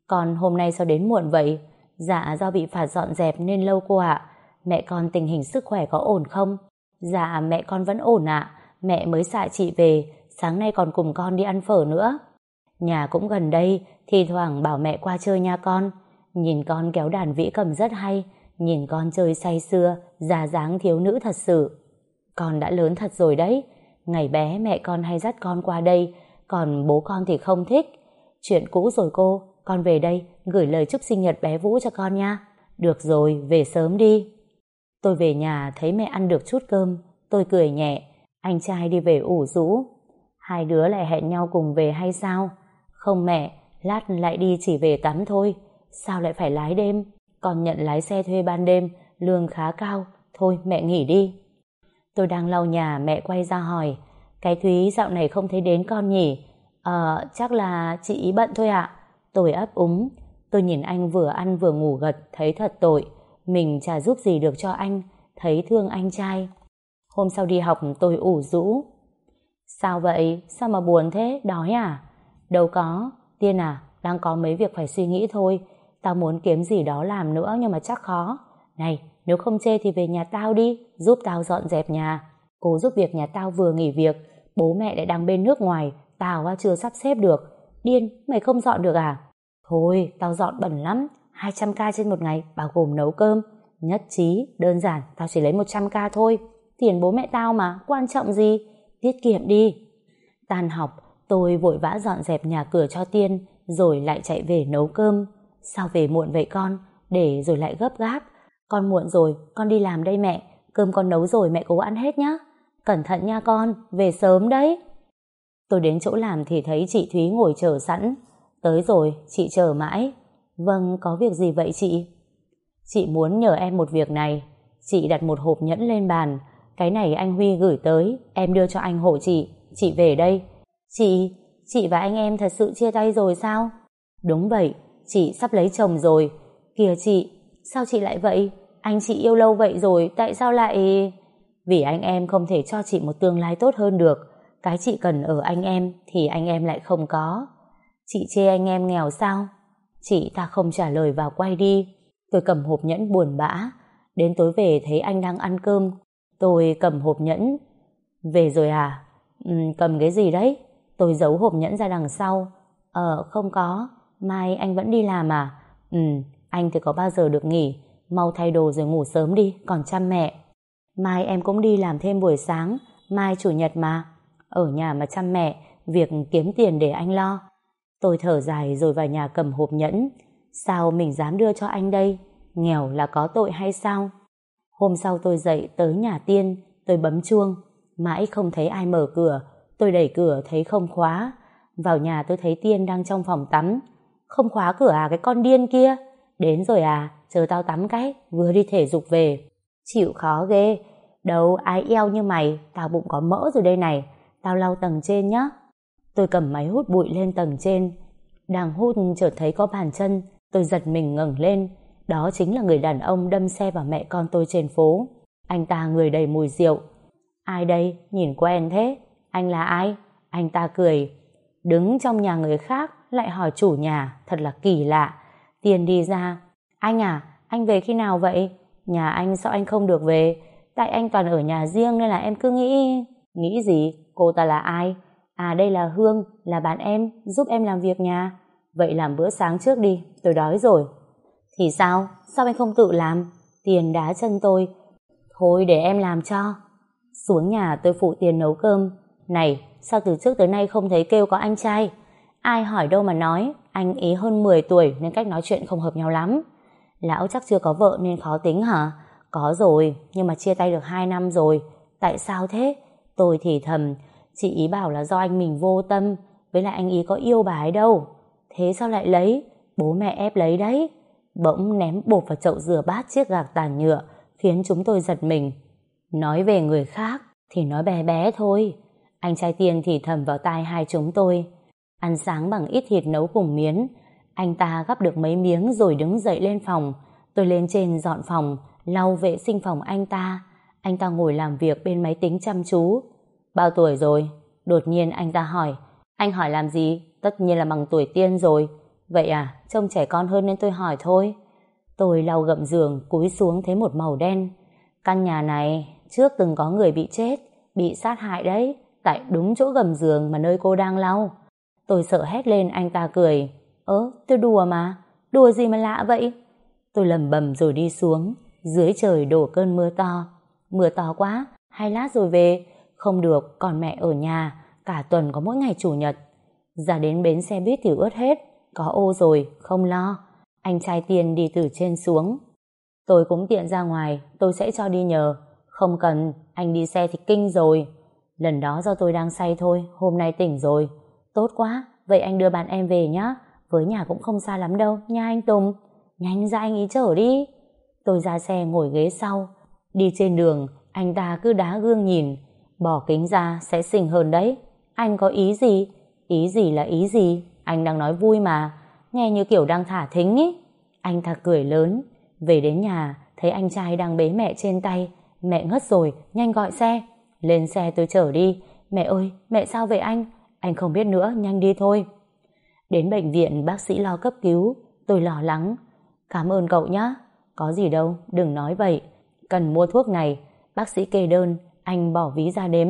Còn hôm nay sao đến muộn vậy? Dạ do bị phạt dọn dẹp nên lâu cô ạ. Mẹ con tình hình sức khỏe có ổn không? Dạ mẹ con vẫn ổn ạ. Mẹ mới xạ chị về, sáng nay còn cùng con đi ăn phở nữa. Nhà cũng gần đây, thì thoảng bảo mẹ qua chơi nha con. Nhìn con kéo đàn vĩ cầm rất hay, nhìn con chơi say xưa, già dáng thiếu nữ thật sự. Con đã lớn thật rồi đấy, ngày bé mẹ con hay dắt con qua đây, còn bố con thì không thích. Chuyện cũ rồi cô, con về đây, gửi lời chúc sinh nhật bé Vũ cho con nha. Được rồi, về sớm đi. Tôi về nhà thấy mẹ ăn được chút cơm, tôi cười nhẹ, anh trai đi về ủ rũ. Hai đứa lại hẹn nhau cùng về hay sao? Không mẹ, lát lại đi chỉ về tắm thôi. Sao lại phải lái đêm? Còn nhận lái xe thuê ban đêm, lương khá cao. Thôi mẹ nghỉ đi. Tôi đang lau nhà, mẹ quay ra hỏi. Cái Thúy dạo này không thấy đến con nhỉ? Ờ, chắc là chị ý bận thôi ạ. Tôi ấp úng. Tôi nhìn anh vừa ăn vừa ngủ gật, thấy thật tội. Mình chả giúp gì được cho anh, thấy thương anh trai. Hôm sau đi học tôi ủ rũ. Sao vậy? Sao mà buồn thế? Đói à? Đâu có. Tiên à, đang có mấy việc phải suy nghĩ thôi. Tao muốn kiếm gì đó làm nữa nhưng mà chắc khó. Này, nếu không chê thì về nhà tao đi, giúp tao dọn dẹp nhà. Cố giúp việc nhà tao vừa nghỉ việc, bố mẹ lại đang bên nước ngoài, tao chưa sắp xếp được. Điên, mày không dọn được à? Thôi, tao dọn bẩn lắm, 200k trên một ngày, bao gồm nấu cơm. Nhất trí, đơn giản, tao chỉ lấy 100k thôi. Tiền bố mẹ tao mà, quan trọng gì? Tiết kiệm đi. Tan học, tôi vội vã dọn dẹp nhà cửa cho Tiên, rồi lại chạy về nấu cơm. Sao về muộn vậy con? Để rồi lại gấp gáp. Con muộn rồi, con đi làm đây mẹ. Cơm con nấu rồi mẹ cố ăn hết nhá. Cẩn thận nha con, về sớm đấy. Tôi đến chỗ làm thì thấy chị Thúy ngồi chờ sẵn. Tới rồi, chị chờ mãi. Vâng, có việc gì vậy chị? Chị muốn nhờ em một việc này. Chị đặt một hộp nhẫn lên bàn. Cái này anh Huy gửi tới, em đưa cho anh hộ chị. Chị về đây. Chị, chị và anh em thật sự chia tay rồi sao? Đúng vậy, chị sắp lấy chồng rồi. Kìa chị, sao chị lại vậy? Anh chị yêu lâu vậy rồi, tại sao lại... Vì anh em không thể cho chị một tương lai tốt hơn được. Cái chị cần ở anh em thì anh em lại không có. Chị chê anh em nghèo sao? Chị ta không trả lời và quay đi. Tôi cầm hộp nhẫn buồn bã. Đến tối về thấy anh đang ăn cơm. Tôi cầm hộp nhẫn. Về rồi à? Ừ, cầm cái gì đấy? Tôi giấu hộp nhẫn ra đằng sau. Ờ, không có. Mai anh vẫn đi làm à? Ừ, anh thì có bao giờ được nghỉ. Mau thay đồ rồi ngủ sớm đi, còn chăm mẹ. Mai em cũng đi làm thêm buổi sáng. Mai chủ nhật mà. Ở nhà mà chăm mẹ, việc kiếm tiền để anh lo. Tôi thở dài rồi vào nhà cầm hộp nhẫn. Sao mình dám đưa cho anh đây? Nghèo là có tội hay sao? Hôm sau tôi dậy tới nhà tiên, tôi bấm chuông. Mãi không thấy ai mở cửa. Tôi đẩy cửa thấy không khóa. Vào nhà tôi thấy tiên đang trong phòng tắm. Không khóa cửa à cái con điên kia? Đến rồi à, chờ tao tắm cái, vừa đi thể dục về. Chịu khó ghê. Đâu ai eo như mày, tao bụng có mỡ rồi đây này. Tao lau tầng trên nhá. Tôi cầm máy hút bụi lên tầng trên. Đang hút chợt thấy có bàn chân, tôi giật mình ngẩng lên. Đó chính là người đàn ông đâm xe vào mẹ con tôi trên phố. Anh ta người đầy mùi rượu. Ai đây? Nhìn quen thế. Anh là ai? Anh ta cười. Đứng trong nhà người khác lại hỏi chủ nhà, thật là kỳ lạ. Tiền đi ra. Anh à, anh về khi nào vậy? Nhà anh sao anh không được về? Tại anh toàn ở nhà riêng nên là em cứ nghĩ... Nghĩ gì? Cô ta là ai? À đây là Hương, là bạn em, giúp em làm việc nhà. Vậy làm bữa sáng trước đi, tôi đói rồi. Thì sao? Sao anh không tự làm? Tiền đá chân tôi. Thôi để em làm cho. Xuống nhà tôi phụ tiền nấu cơm. Này, sao từ trước tới nay không thấy kêu có anh trai? Ai hỏi đâu mà nói, anh ý hơn 10 tuổi nên cách nói chuyện không hợp nhau lắm. Lão chắc chưa có vợ nên khó tính hả? Có rồi, nhưng mà chia tay được 2 năm rồi. Tại sao thế? Tôi thì thầm, Chị ý bảo là do anh mình vô tâm Với lại anh ý có yêu bà ấy đâu Thế sao lại lấy Bố mẹ ép lấy đấy Bỗng ném bột vào chậu rửa bát chiếc gạc tàn nhựa Khiến chúng tôi giật mình Nói về người khác Thì nói bé bé thôi anh trai tiên thì thầm vào tai hai chúng tôi Ăn sáng bằng ít thịt nấu cùng miến Anh ta gắp được mấy miếng Rồi đứng dậy lên phòng Tôi lên trên dọn phòng Lau vệ sinh phòng anh ta Anh ta ngồi làm việc bên máy tính chăm chú. Bao tuổi rồi? Đột nhiên anh ta hỏi. Anh hỏi làm gì? Tất nhiên là bằng tuổi tiên rồi. Vậy à, trông trẻ con hơn nên tôi hỏi thôi. Tôi lau gậm giường, cúi xuống thấy một màu đen. Căn nhà này, trước từng có người bị chết, bị sát hại đấy, tại đúng chỗ gầm giường mà nơi cô đang lau. Tôi sợ hét lên anh ta cười. Ơ, tôi đùa mà. Đùa gì mà lạ vậy? Tôi lầm bầm rồi đi xuống. Dưới trời đổ cơn mưa to. Mưa to quá, hai lát rồi về. Không được, còn mẹ ở nhà. Cả tuần có mỗi ngày chủ nhật. Ra đến bến xe buýt thì ướt hết. Có ô rồi, không lo. Anh trai tiền đi từ trên xuống. Tôi cũng tiện ra ngoài, tôi sẽ cho đi nhờ. Không cần, anh đi xe thì kinh rồi. Lần đó do tôi đang say thôi, hôm nay tỉnh rồi. Tốt quá, vậy anh đưa bạn em về nhé. Với nhà cũng không xa lắm đâu, nha anh Tùng. Nhanh ra anh ý chở đi. Tôi ra xe ngồi ghế sau. Đi trên đường, anh ta cứ đá gương nhìn. Bỏ kính ra sẽ xinh hơn đấy. Anh có ý gì? Ý gì là ý gì? Anh đang nói vui mà. Nghe như kiểu đang thả thính ý. Anh ta cười lớn. Về đến nhà, thấy anh trai đang bế mẹ trên tay. Mẹ ngất rồi, nhanh gọi xe. Lên xe tôi chở đi. Mẹ ơi, mẹ sao vậy anh? Anh không biết nữa, nhanh đi thôi. Đến bệnh viện bác sĩ lo cấp cứu, tôi lo lắng. Cảm ơn cậu nhé. Có gì đâu, đừng nói vậy. Cần mua thuốc này, bác sĩ kê đơn, anh bỏ ví ra đếm.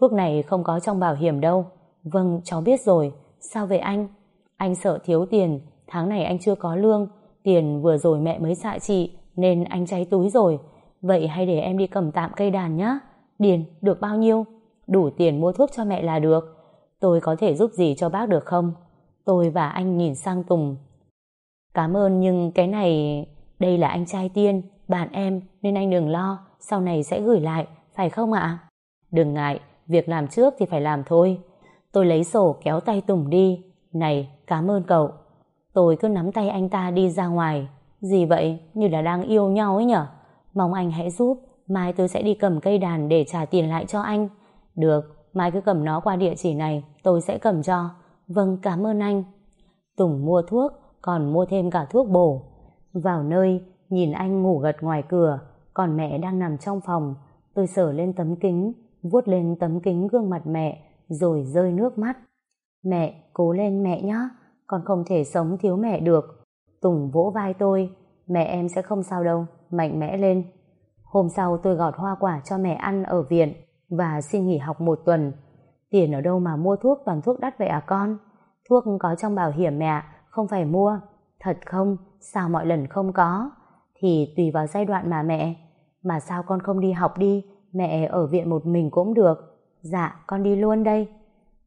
Thuốc này không có trong bảo hiểm đâu. Vâng, cháu biết rồi. Sao vậy anh? Anh sợ thiếu tiền, tháng này anh chưa có lương. Tiền vừa rồi mẹ mới xạ chị nên anh cháy túi rồi. Vậy hay để em đi cầm tạm cây đàn nhé. Điền, được bao nhiêu? Đủ tiền mua thuốc cho mẹ là được. Tôi có thể giúp gì cho bác được không? Tôi và anh nhìn sang Tùng. Cảm ơn nhưng cái này... Đây là anh trai Tiên, bạn em, nên anh đừng lo, sau này sẽ gửi lại, phải không ạ? Đừng ngại, việc làm trước thì phải làm thôi. Tôi lấy sổ kéo tay Tùng đi. Này, cảm ơn cậu. Tôi cứ nắm tay anh ta đi ra ngoài. Gì vậy? Như là đang yêu nhau ấy nhở? Mong anh hãy giúp, mai tôi sẽ đi cầm cây đàn để trả tiền lại cho anh. Được, mai cứ cầm nó qua địa chỉ này, tôi sẽ cầm cho. Vâng, cảm ơn anh. Tùng mua thuốc, còn mua thêm cả thuốc bổ. Vào nơi, nhìn anh ngủ gật ngoài cửa, còn mẹ đang nằm trong phòng. Tôi sờ lên tấm kính, vuốt lên tấm kính gương mặt mẹ, rồi rơi nước mắt. Mẹ, cố lên mẹ nhé, con không thể sống thiếu mẹ được. Tùng vỗ vai tôi, mẹ em sẽ không sao đâu, mạnh mẽ lên. Hôm sau tôi gọt hoa quả cho mẹ ăn ở viện và xin nghỉ học một tuần. Tiền ở đâu mà mua thuốc toàn thuốc đắt vậy à con? Thuốc có trong bảo hiểm mẹ, không phải mua. Thật không? Sao mọi lần không có? Thì tùy vào giai đoạn mà mẹ. Mà sao con không đi học đi? Mẹ ở viện một mình cũng được. Dạ, con đi luôn đây.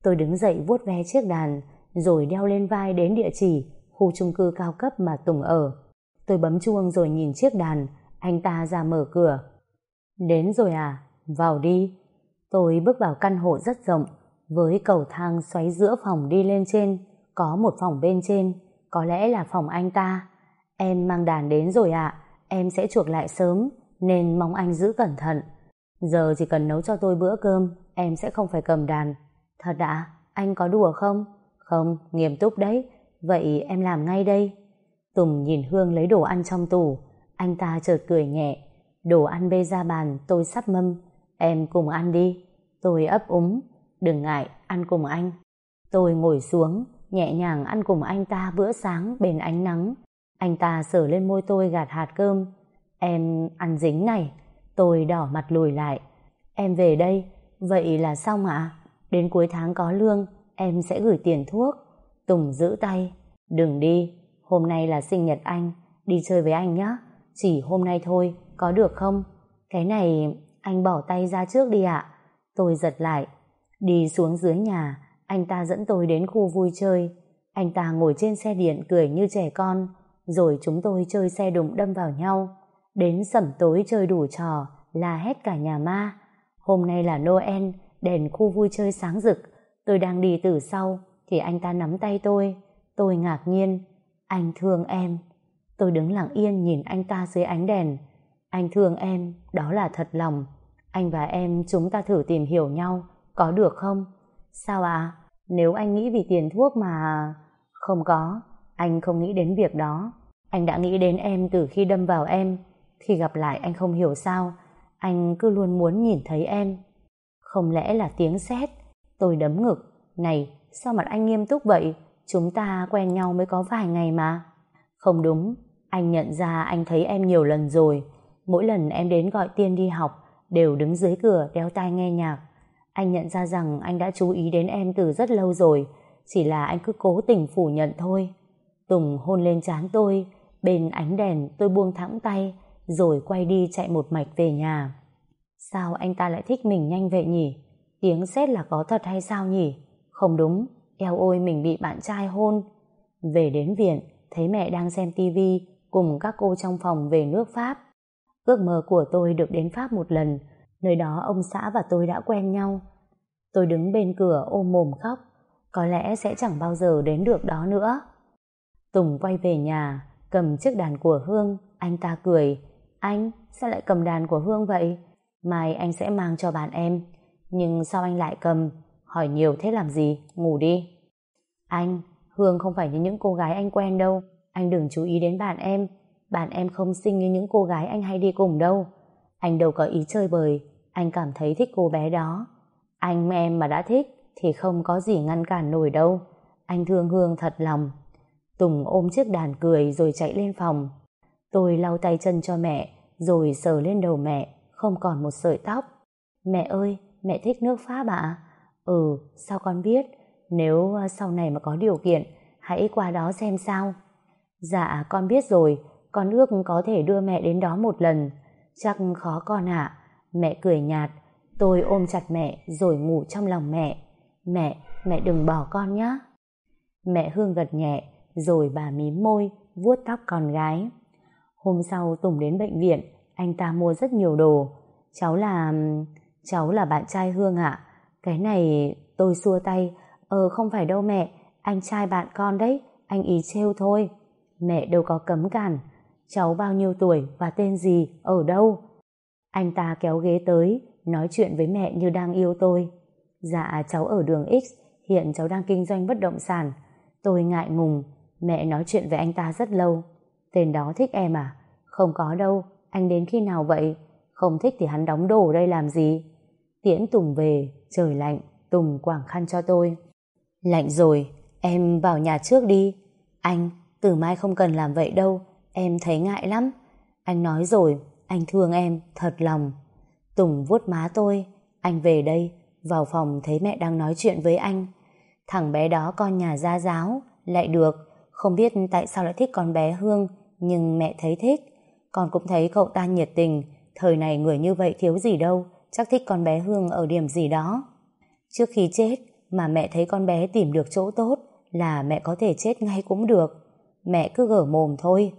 Tôi đứng dậy vuốt ve chiếc đàn, rồi đeo lên vai đến địa chỉ, khu chung cư cao cấp mà Tùng ở. Tôi bấm chuông rồi nhìn chiếc đàn, anh ta ra mở cửa. Đến rồi à? Vào đi. Tôi bước vào căn hộ rất rộng, với cầu thang xoáy giữa phòng đi lên trên, có một phòng bên trên, có lẽ là phòng anh ta. Em mang đàn đến rồi ạ, em sẽ chuộc lại sớm, nên mong anh giữ cẩn thận. Giờ chỉ cần nấu cho tôi bữa cơm, em sẽ không phải cầm đàn. Thật ạ, anh có đùa không? Không, nghiêm túc đấy. Vậy em làm ngay đây. Tùng nhìn Hương lấy đồ ăn trong tủ. Anh ta chợt cười nhẹ. Đồ ăn bê ra bàn, tôi sắp mâm. Em cùng ăn đi. Tôi ấp úng. Đừng ngại, ăn cùng anh. Tôi ngồi xuống, nhẹ nhàng ăn cùng anh ta bữa sáng bên ánh nắng. Anh ta sờ lên môi tôi gạt hạt cơm. Em ăn dính này. Tôi đỏ mặt lùi lại. Em về đây. Vậy là xong ạ? Đến cuối tháng có lương, em sẽ gửi tiền thuốc. Tùng giữ tay. Đừng đi. Hôm nay là sinh nhật anh. Đi chơi với anh nhé. Chỉ hôm nay thôi. Có được không? Cái này anh bỏ tay ra trước đi ạ. Tôi giật lại. Đi xuống dưới nhà, anh ta dẫn tôi đến khu vui chơi. Anh ta ngồi trên xe điện cười như trẻ con, rồi chúng tôi chơi xe đụng đâm vào nhau. Đến sẩm tối chơi đủ trò, là hết cả nhà ma. Hôm nay là Noel, đèn khu vui chơi sáng rực. Tôi đang đi từ sau, thì anh ta nắm tay tôi. Tôi ngạc nhiên. Anh thương em. Tôi đứng lặng yên nhìn anh ta dưới ánh đèn. Anh thương em, đó là thật lòng. Anh và em chúng ta thử tìm hiểu nhau, có được không? Sao à? Nếu anh nghĩ vì tiền thuốc mà... Không có, anh không nghĩ đến việc đó. Anh đã nghĩ đến em từ khi đâm vào em. Khi gặp lại anh không hiểu sao. Anh cứ luôn muốn nhìn thấy em. Không lẽ là tiếng sét? Tôi đấm ngực. Này, sao mặt anh nghiêm túc vậy? Chúng ta quen nhau mới có vài ngày mà. Không đúng, anh nhận ra anh thấy em nhiều lần rồi. Mỗi lần em đến gọi Tiên đi học, đều đứng dưới cửa đeo tai nghe nhạc. Anh nhận ra rằng anh đã chú ý đến em từ rất lâu rồi, chỉ là anh cứ cố tình phủ nhận thôi. Tùng hôn lên trán tôi, bên ánh đèn tôi buông thẳng tay, rồi quay đi chạy một mạch về nhà. Sao anh ta lại thích mình nhanh vậy nhỉ? Tiếng xét là có thật hay sao nhỉ? Không đúng, eo ôi mình bị bạn trai hôn. Về đến viện, thấy mẹ đang xem tivi cùng các cô trong phòng về nước Pháp. Ước mơ của tôi được đến Pháp một lần, nơi đó ông xã và tôi đã quen nhau. Tôi đứng bên cửa ôm mồm khóc, có lẽ sẽ chẳng bao giờ đến được đó nữa. Tùng quay về nhà, cầm chiếc đàn của Hương, anh ta cười. Anh, sao lại cầm đàn của Hương vậy? Mai anh sẽ mang cho bạn em. Nhưng sao anh lại cầm? Hỏi nhiều thế làm gì? Ngủ đi. Anh, Hương không phải như những cô gái anh quen đâu. Anh đừng chú ý đến bạn em. Bạn em không xinh như những cô gái anh hay đi cùng đâu. Anh đâu có ý chơi bời. Anh cảm thấy thích cô bé đó. Anh em mà đã thích thì không có gì ngăn cản nổi đâu. Anh thương Hương thật lòng. Tùng ôm chiếc đàn cười rồi chạy lên phòng. Tôi lau tay chân cho mẹ rồi sờ lên đầu mẹ không còn một sợi tóc. Mẹ ơi, mẹ thích nước Pháp ạ? Ừ, sao con biết? Nếu ờ, sau này mà có điều kiện, hãy qua đó xem sao. Dạ, con biết rồi, con ước có thể đưa mẹ đến đó một lần. Chắc khó con ạ. Mẹ cười nhạt, tôi ôm chặt mẹ rồi ngủ trong lòng mẹ. Mẹ, mẹ đừng bỏ con nhé. Mẹ Hương gật nhẹ, rồi bà mím môi, vuốt tóc con gái. Hôm sau Tùng đến bệnh viện, anh ta mua rất nhiều đồ. Cháu là... cháu là bạn trai Hương ạ. Cái này tôi xua tay. Ờ không phải đâu mẹ, anh trai bạn con đấy, anh ý trêu thôi. Mẹ đâu có cấm cản. Cháu bao nhiêu tuổi và tên gì, ở đâu? Anh ta kéo ghế tới, nói chuyện với mẹ như đang yêu tôi. Dạ cháu ở đường X, hiện cháu đang kinh doanh bất động sản. Tôi ngại ngùng, mẹ nói chuyện với anh ta rất lâu. Tên đó thích em à? Không có đâu, anh đến khi nào vậy? Không thích thì hắn đóng đồ đây làm gì? Tiễn Tùng về, trời lạnh, Tùng quảng khăn cho tôi. Lạnh rồi, em vào nhà trước đi. Anh, từ mai không cần làm vậy đâu, em thấy ngại lắm. Anh nói rồi, anh thương em, thật lòng. Tùng vuốt má tôi, anh về đây, vào phòng thấy mẹ đang nói chuyện với anh. Thằng bé đó con nhà gia giáo, lại được, không biết tại sao lại thích con bé Hương, nhưng mẹ thấy thích. Con cũng thấy cậu ta nhiệt tình, thời này người như vậy thiếu gì đâu, chắc thích con bé Hương ở điểm gì đó. Trước khi chết mà mẹ thấy con bé tìm được chỗ tốt là mẹ có thể chết ngay cũng được. Mẹ cứ gở mồm thôi.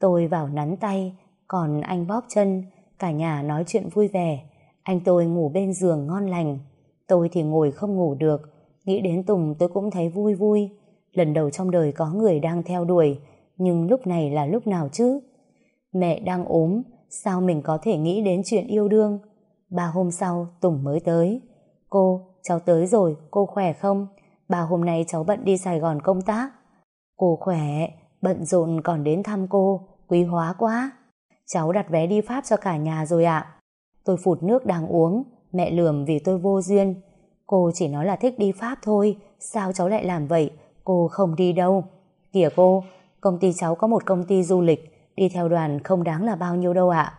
Tôi vào nắn tay, còn anh bóp chân, cả nhà nói chuyện vui vẻ. Anh tôi ngủ bên giường ngon lành. Tôi thì ngồi không ngủ được. Nghĩ đến Tùng tôi cũng thấy vui vui. Lần đầu trong đời có người đang theo đuổi, nhưng lúc này là lúc nào chứ? Mẹ đang ốm, sao mình có thể nghĩ đến chuyện yêu đương? Ba hôm sau, Tùng mới tới. Cô, cháu tới rồi, cô khỏe không? bà hôm nay cháu bận đi Sài Gòn công tác. Cô khỏe, bận rộn còn đến thăm cô, quý hóa quá. Cháu đặt vé đi Pháp cho cả nhà rồi ạ. Tôi phụt nước đang uống, mẹ lườm vì tôi vô duyên. Cô chỉ nói là thích đi Pháp thôi, sao cháu lại làm vậy? Cô không đi đâu. Kìa cô, công ty cháu có một công ty du lịch, đi theo đoàn không đáng là bao nhiêu đâu ạ.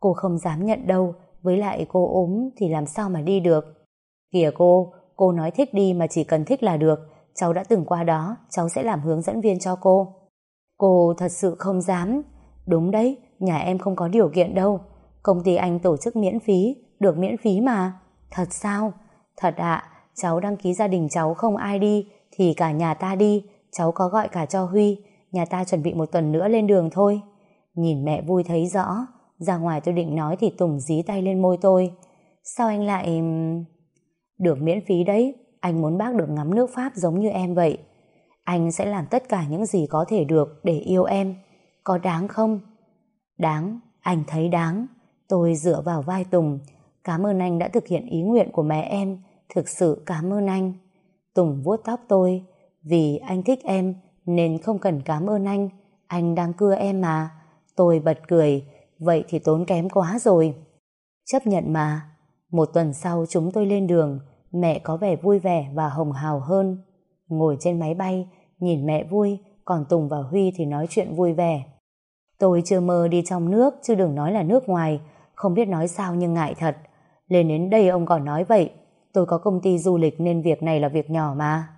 Cô không dám nhận đâu, với lại cô ốm thì làm sao mà đi được. Kìa cô, cô nói thích đi mà chỉ cần thích là được, cháu đã từng qua đó, cháu sẽ làm hướng dẫn viên cho cô. Cô thật sự không dám. Đúng đấy, nhà em không có điều kiện đâu. Công ty anh tổ chức miễn phí, được miễn phí mà. Thật sao? Thật ạ, cháu đăng ký gia đình cháu không ai đi, thì cả nhà ta đi, cháu có gọi cả cho Huy, nhà ta chuẩn bị một tuần nữa lên đường thôi. Nhìn mẹ vui thấy rõ, ra ngoài tôi định nói thì Tùng dí tay lên môi tôi. Sao anh lại... Được miễn phí đấy, anh muốn bác được ngắm nước Pháp giống như em vậy. Anh sẽ làm tất cả những gì có thể được để yêu em. Có đáng không? Đáng, anh thấy đáng. Tôi dựa vào vai Tùng. Cảm ơn anh đã thực hiện ý nguyện của mẹ em. Thực sự cảm ơn anh. Tùng vuốt tóc tôi. Vì anh thích em nên không cần cảm ơn anh. Anh đang cưa em mà. Tôi bật cười. Vậy thì tốn kém quá rồi. Chấp nhận mà. Một tuần sau chúng tôi lên đường, mẹ có vẻ vui vẻ và hồng hào hơn. Ngồi trên máy bay, nhìn mẹ vui, còn Tùng và Huy thì nói chuyện vui vẻ. Tôi chưa mơ đi trong nước, chứ đừng nói là nước ngoài, không biết nói sao nhưng ngại thật. Lên đến đây ông còn nói vậy, tôi có công ty du lịch nên việc này là việc nhỏ mà.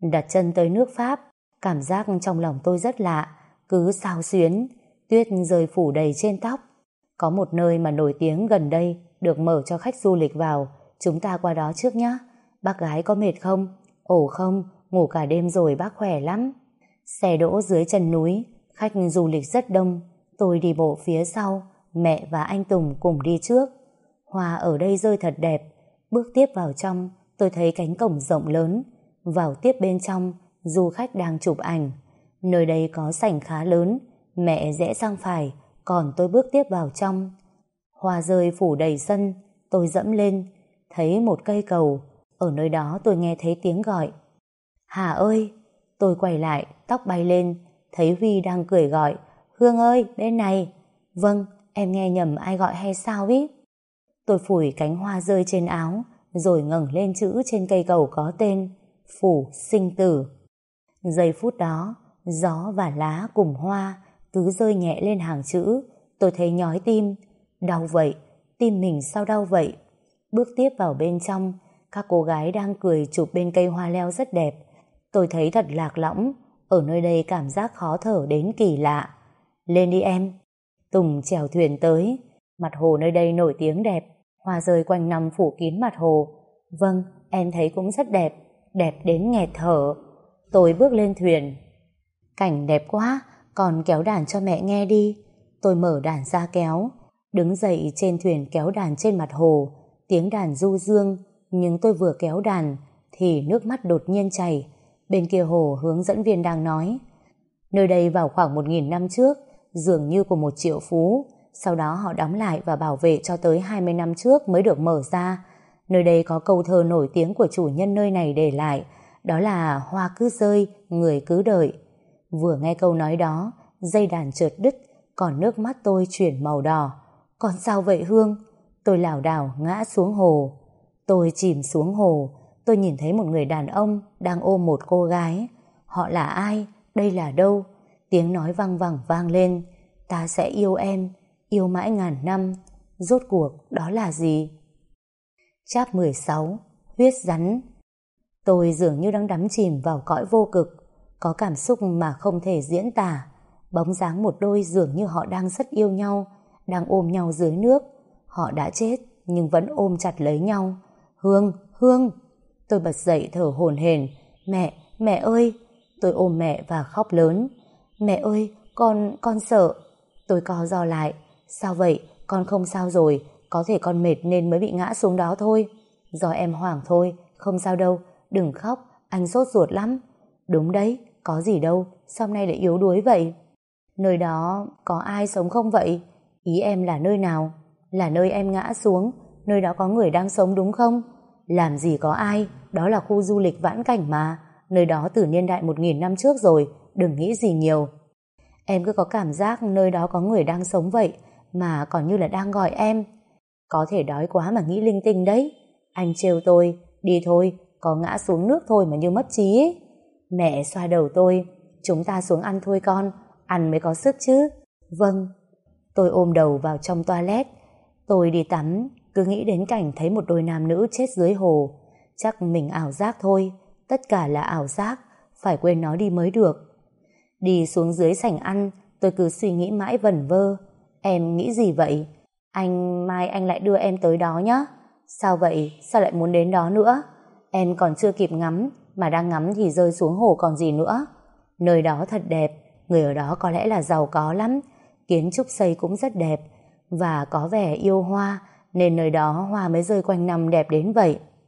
Đặt chân tới nước Pháp, cảm giác trong lòng tôi rất lạ, cứ sao xuyến, tuyết rơi phủ đầy trên tóc. Có một nơi mà nổi tiếng gần đây được mở cho khách du lịch vào, chúng ta qua đó trước nhé. Bác gái có mệt không? Ồ không, ngủ cả đêm rồi bác khỏe lắm. Xe đỗ dưới chân núi, khách du lịch rất đông, tôi đi bộ phía sau, mẹ và anh Tùng cùng đi trước. Hoa ở đây rơi thật đẹp, bước tiếp vào trong, tôi thấy cánh cổng rộng lớn, vào tiếp bên trong, du khách đang chụp ảnh. Nơi đây có sảnh khá lớn, mẹ rẽ sang phải, còn tôi bước tiếp vào trong. Hoa rơi phủ đầy sân, tôi dẫm lên, thấy một cây cầu, ở nơi đó tôi nghe thấy tiếng gọi. Hà ơi! Tôi quay lại, tóc bay lên, thấy Huy đang cười gọi. Hương ơi, bên này! Vâng, em nghe nhầm ai gọi hay sao ý? Tôi phủi cánh hoa rơi trên áo, rồi ngẩng lên chữ trên cây cầu có tên Phủ Sinh Tử. Giây phút đó, gió và lá cùng hoa cứ rơi nhẹ lên hàng chữ, tôi thấy nhói tim. Đau vậy, tim mình sao đau vậy? Bước tiếp vào bên trong, các cô gái đang cười chụp bên cây hoa leo rất đẹp. Tôi thấy thật lạc lõng, ở nơi đây cảm giác khó thở đến kỳ lạ. Lên đi em. Tùng chèo thuyền tới, mặt hồ nơi đây nổi tiếng đẹp, hoa rơi quanh năm phủ kín mặt hồ. Vâng, em thấy cũng rất đẹp, đẹp đến nghẹt thở. Tôi bước lên thuyền. Cảnh đẹp quá, còn kéo đàn cho mẹ nghe đi. Tôi mở đàn ra kéo, đứng dậy trên thuyền kéo đàn trên mặt hồ, tiếng đàn du dương, nhưng tôi vừa kéo đàn thì nước mắt đột nhiên chảy. Bên kia hồ hướng dẫn viên đang nói Nơi đây vào khoảng một nghìn năm trước dường như của một triệu phú sau đó họ đóng lại và bảo vệ cho tới 20 năm trước mới được mở ra. Nơi đây có câu thơ nổi tiếng của chủ nhân nơi này để lại đó là hoa cứ rơi, người cứ đợi. Vừa nghe câu nói đó dây đàn trượt đứt còn nước mắt tôi chuyển màu đỏ. Còn sao vậy Hương? Tôi lảo đảo ngã xuống hồ. Tôi chìm xuống hồ, tôi nhìn thấy một người đàn ông đang ôm một cô gái. Họ là ai? Đây là đâu? Tiếng nói vang vẳng vang lên. Ta sẽ yêu em, yêu mãi ngàn năm. Rốt cuộc đó là gì? Cháp 16 Huyết rắn Tôi dường như đang đắm chìm vào cõi vô cực có cảm xúc mà không thể diễn tả bóng dáng một đôi dường như họ đang rất yêu nhau đang ôm nhau dưới nước. Họ đã chết nhưng vẫn ôm chặt lấy nhau. Hương, Hương! Tôi bật dậy thở hổn hển. Mẹ, mẹ ơi! Tôi ôm mẹ và khóc lớn. Mẹ ơi, con, con sợ. Tôi co do lại. Sao vậy, con không sao rồi. Có thể con mệt nên mới bị ngã xuống đó thôi. Do em hoảng thôi. Không sao đâu, đừng khóc. Anh sốt ruột lắm. Đúng đấy, có gì đâu. Sao nay lại yếu đuối vậy? Nơi đó có ai sống không vậy? Ý em là nơi nào? Là nơi em ngã xuống, nơi đó có người đang sống đúng không? Làm gì có ai? Đó là khu du lịch vãn cảnh mà. Nơi đó từ niên đại một nghìn năm trước rồi, đừng nghĩ gì nhiều. Em cứ có cảm giác nơi đó có người đang sống vậy, mà còn như là đang gọi em. Có thể đói quá mà nghĩ linh tinh đấy. Anh trêu tôi, đi thôi, có ngã xuống nước thôi mà như mất trí mẹ xoa đầu tôi, chúng ta xuống ăn thôi con, ăn mới có sức chứ. Vâng tôi ôm đầu vào trong toilet. Tôi đi tắm, cứ nghĩ đến cảnh thấy một đôi nam nữ chết dưới hồ. Chắc mình ảo giác thôi, tất cả là ảo giác, phải quên nó đi mới được. Đi xuống dưới sảnh ăn, tôi cứ suy nghĩ mãi vẩn vơ. Em nghĩ gì vậy? Anh, mai anh lại đưa em tới đó nhé sao vậy? Sao lại muốn đến đó nữa? Em còn chưa kịp ngắm, mà đang ngắm thì rơi xuống hồ còn gì nữa. Nơi đó thật đẹp, người ở đó có lẽ là giàu có lắm kiến trúc xây cũng rất đẹp và có vẻ yêu hoa, nên nơi đó hoa mới rơi quanh năm đẹp đến vậy.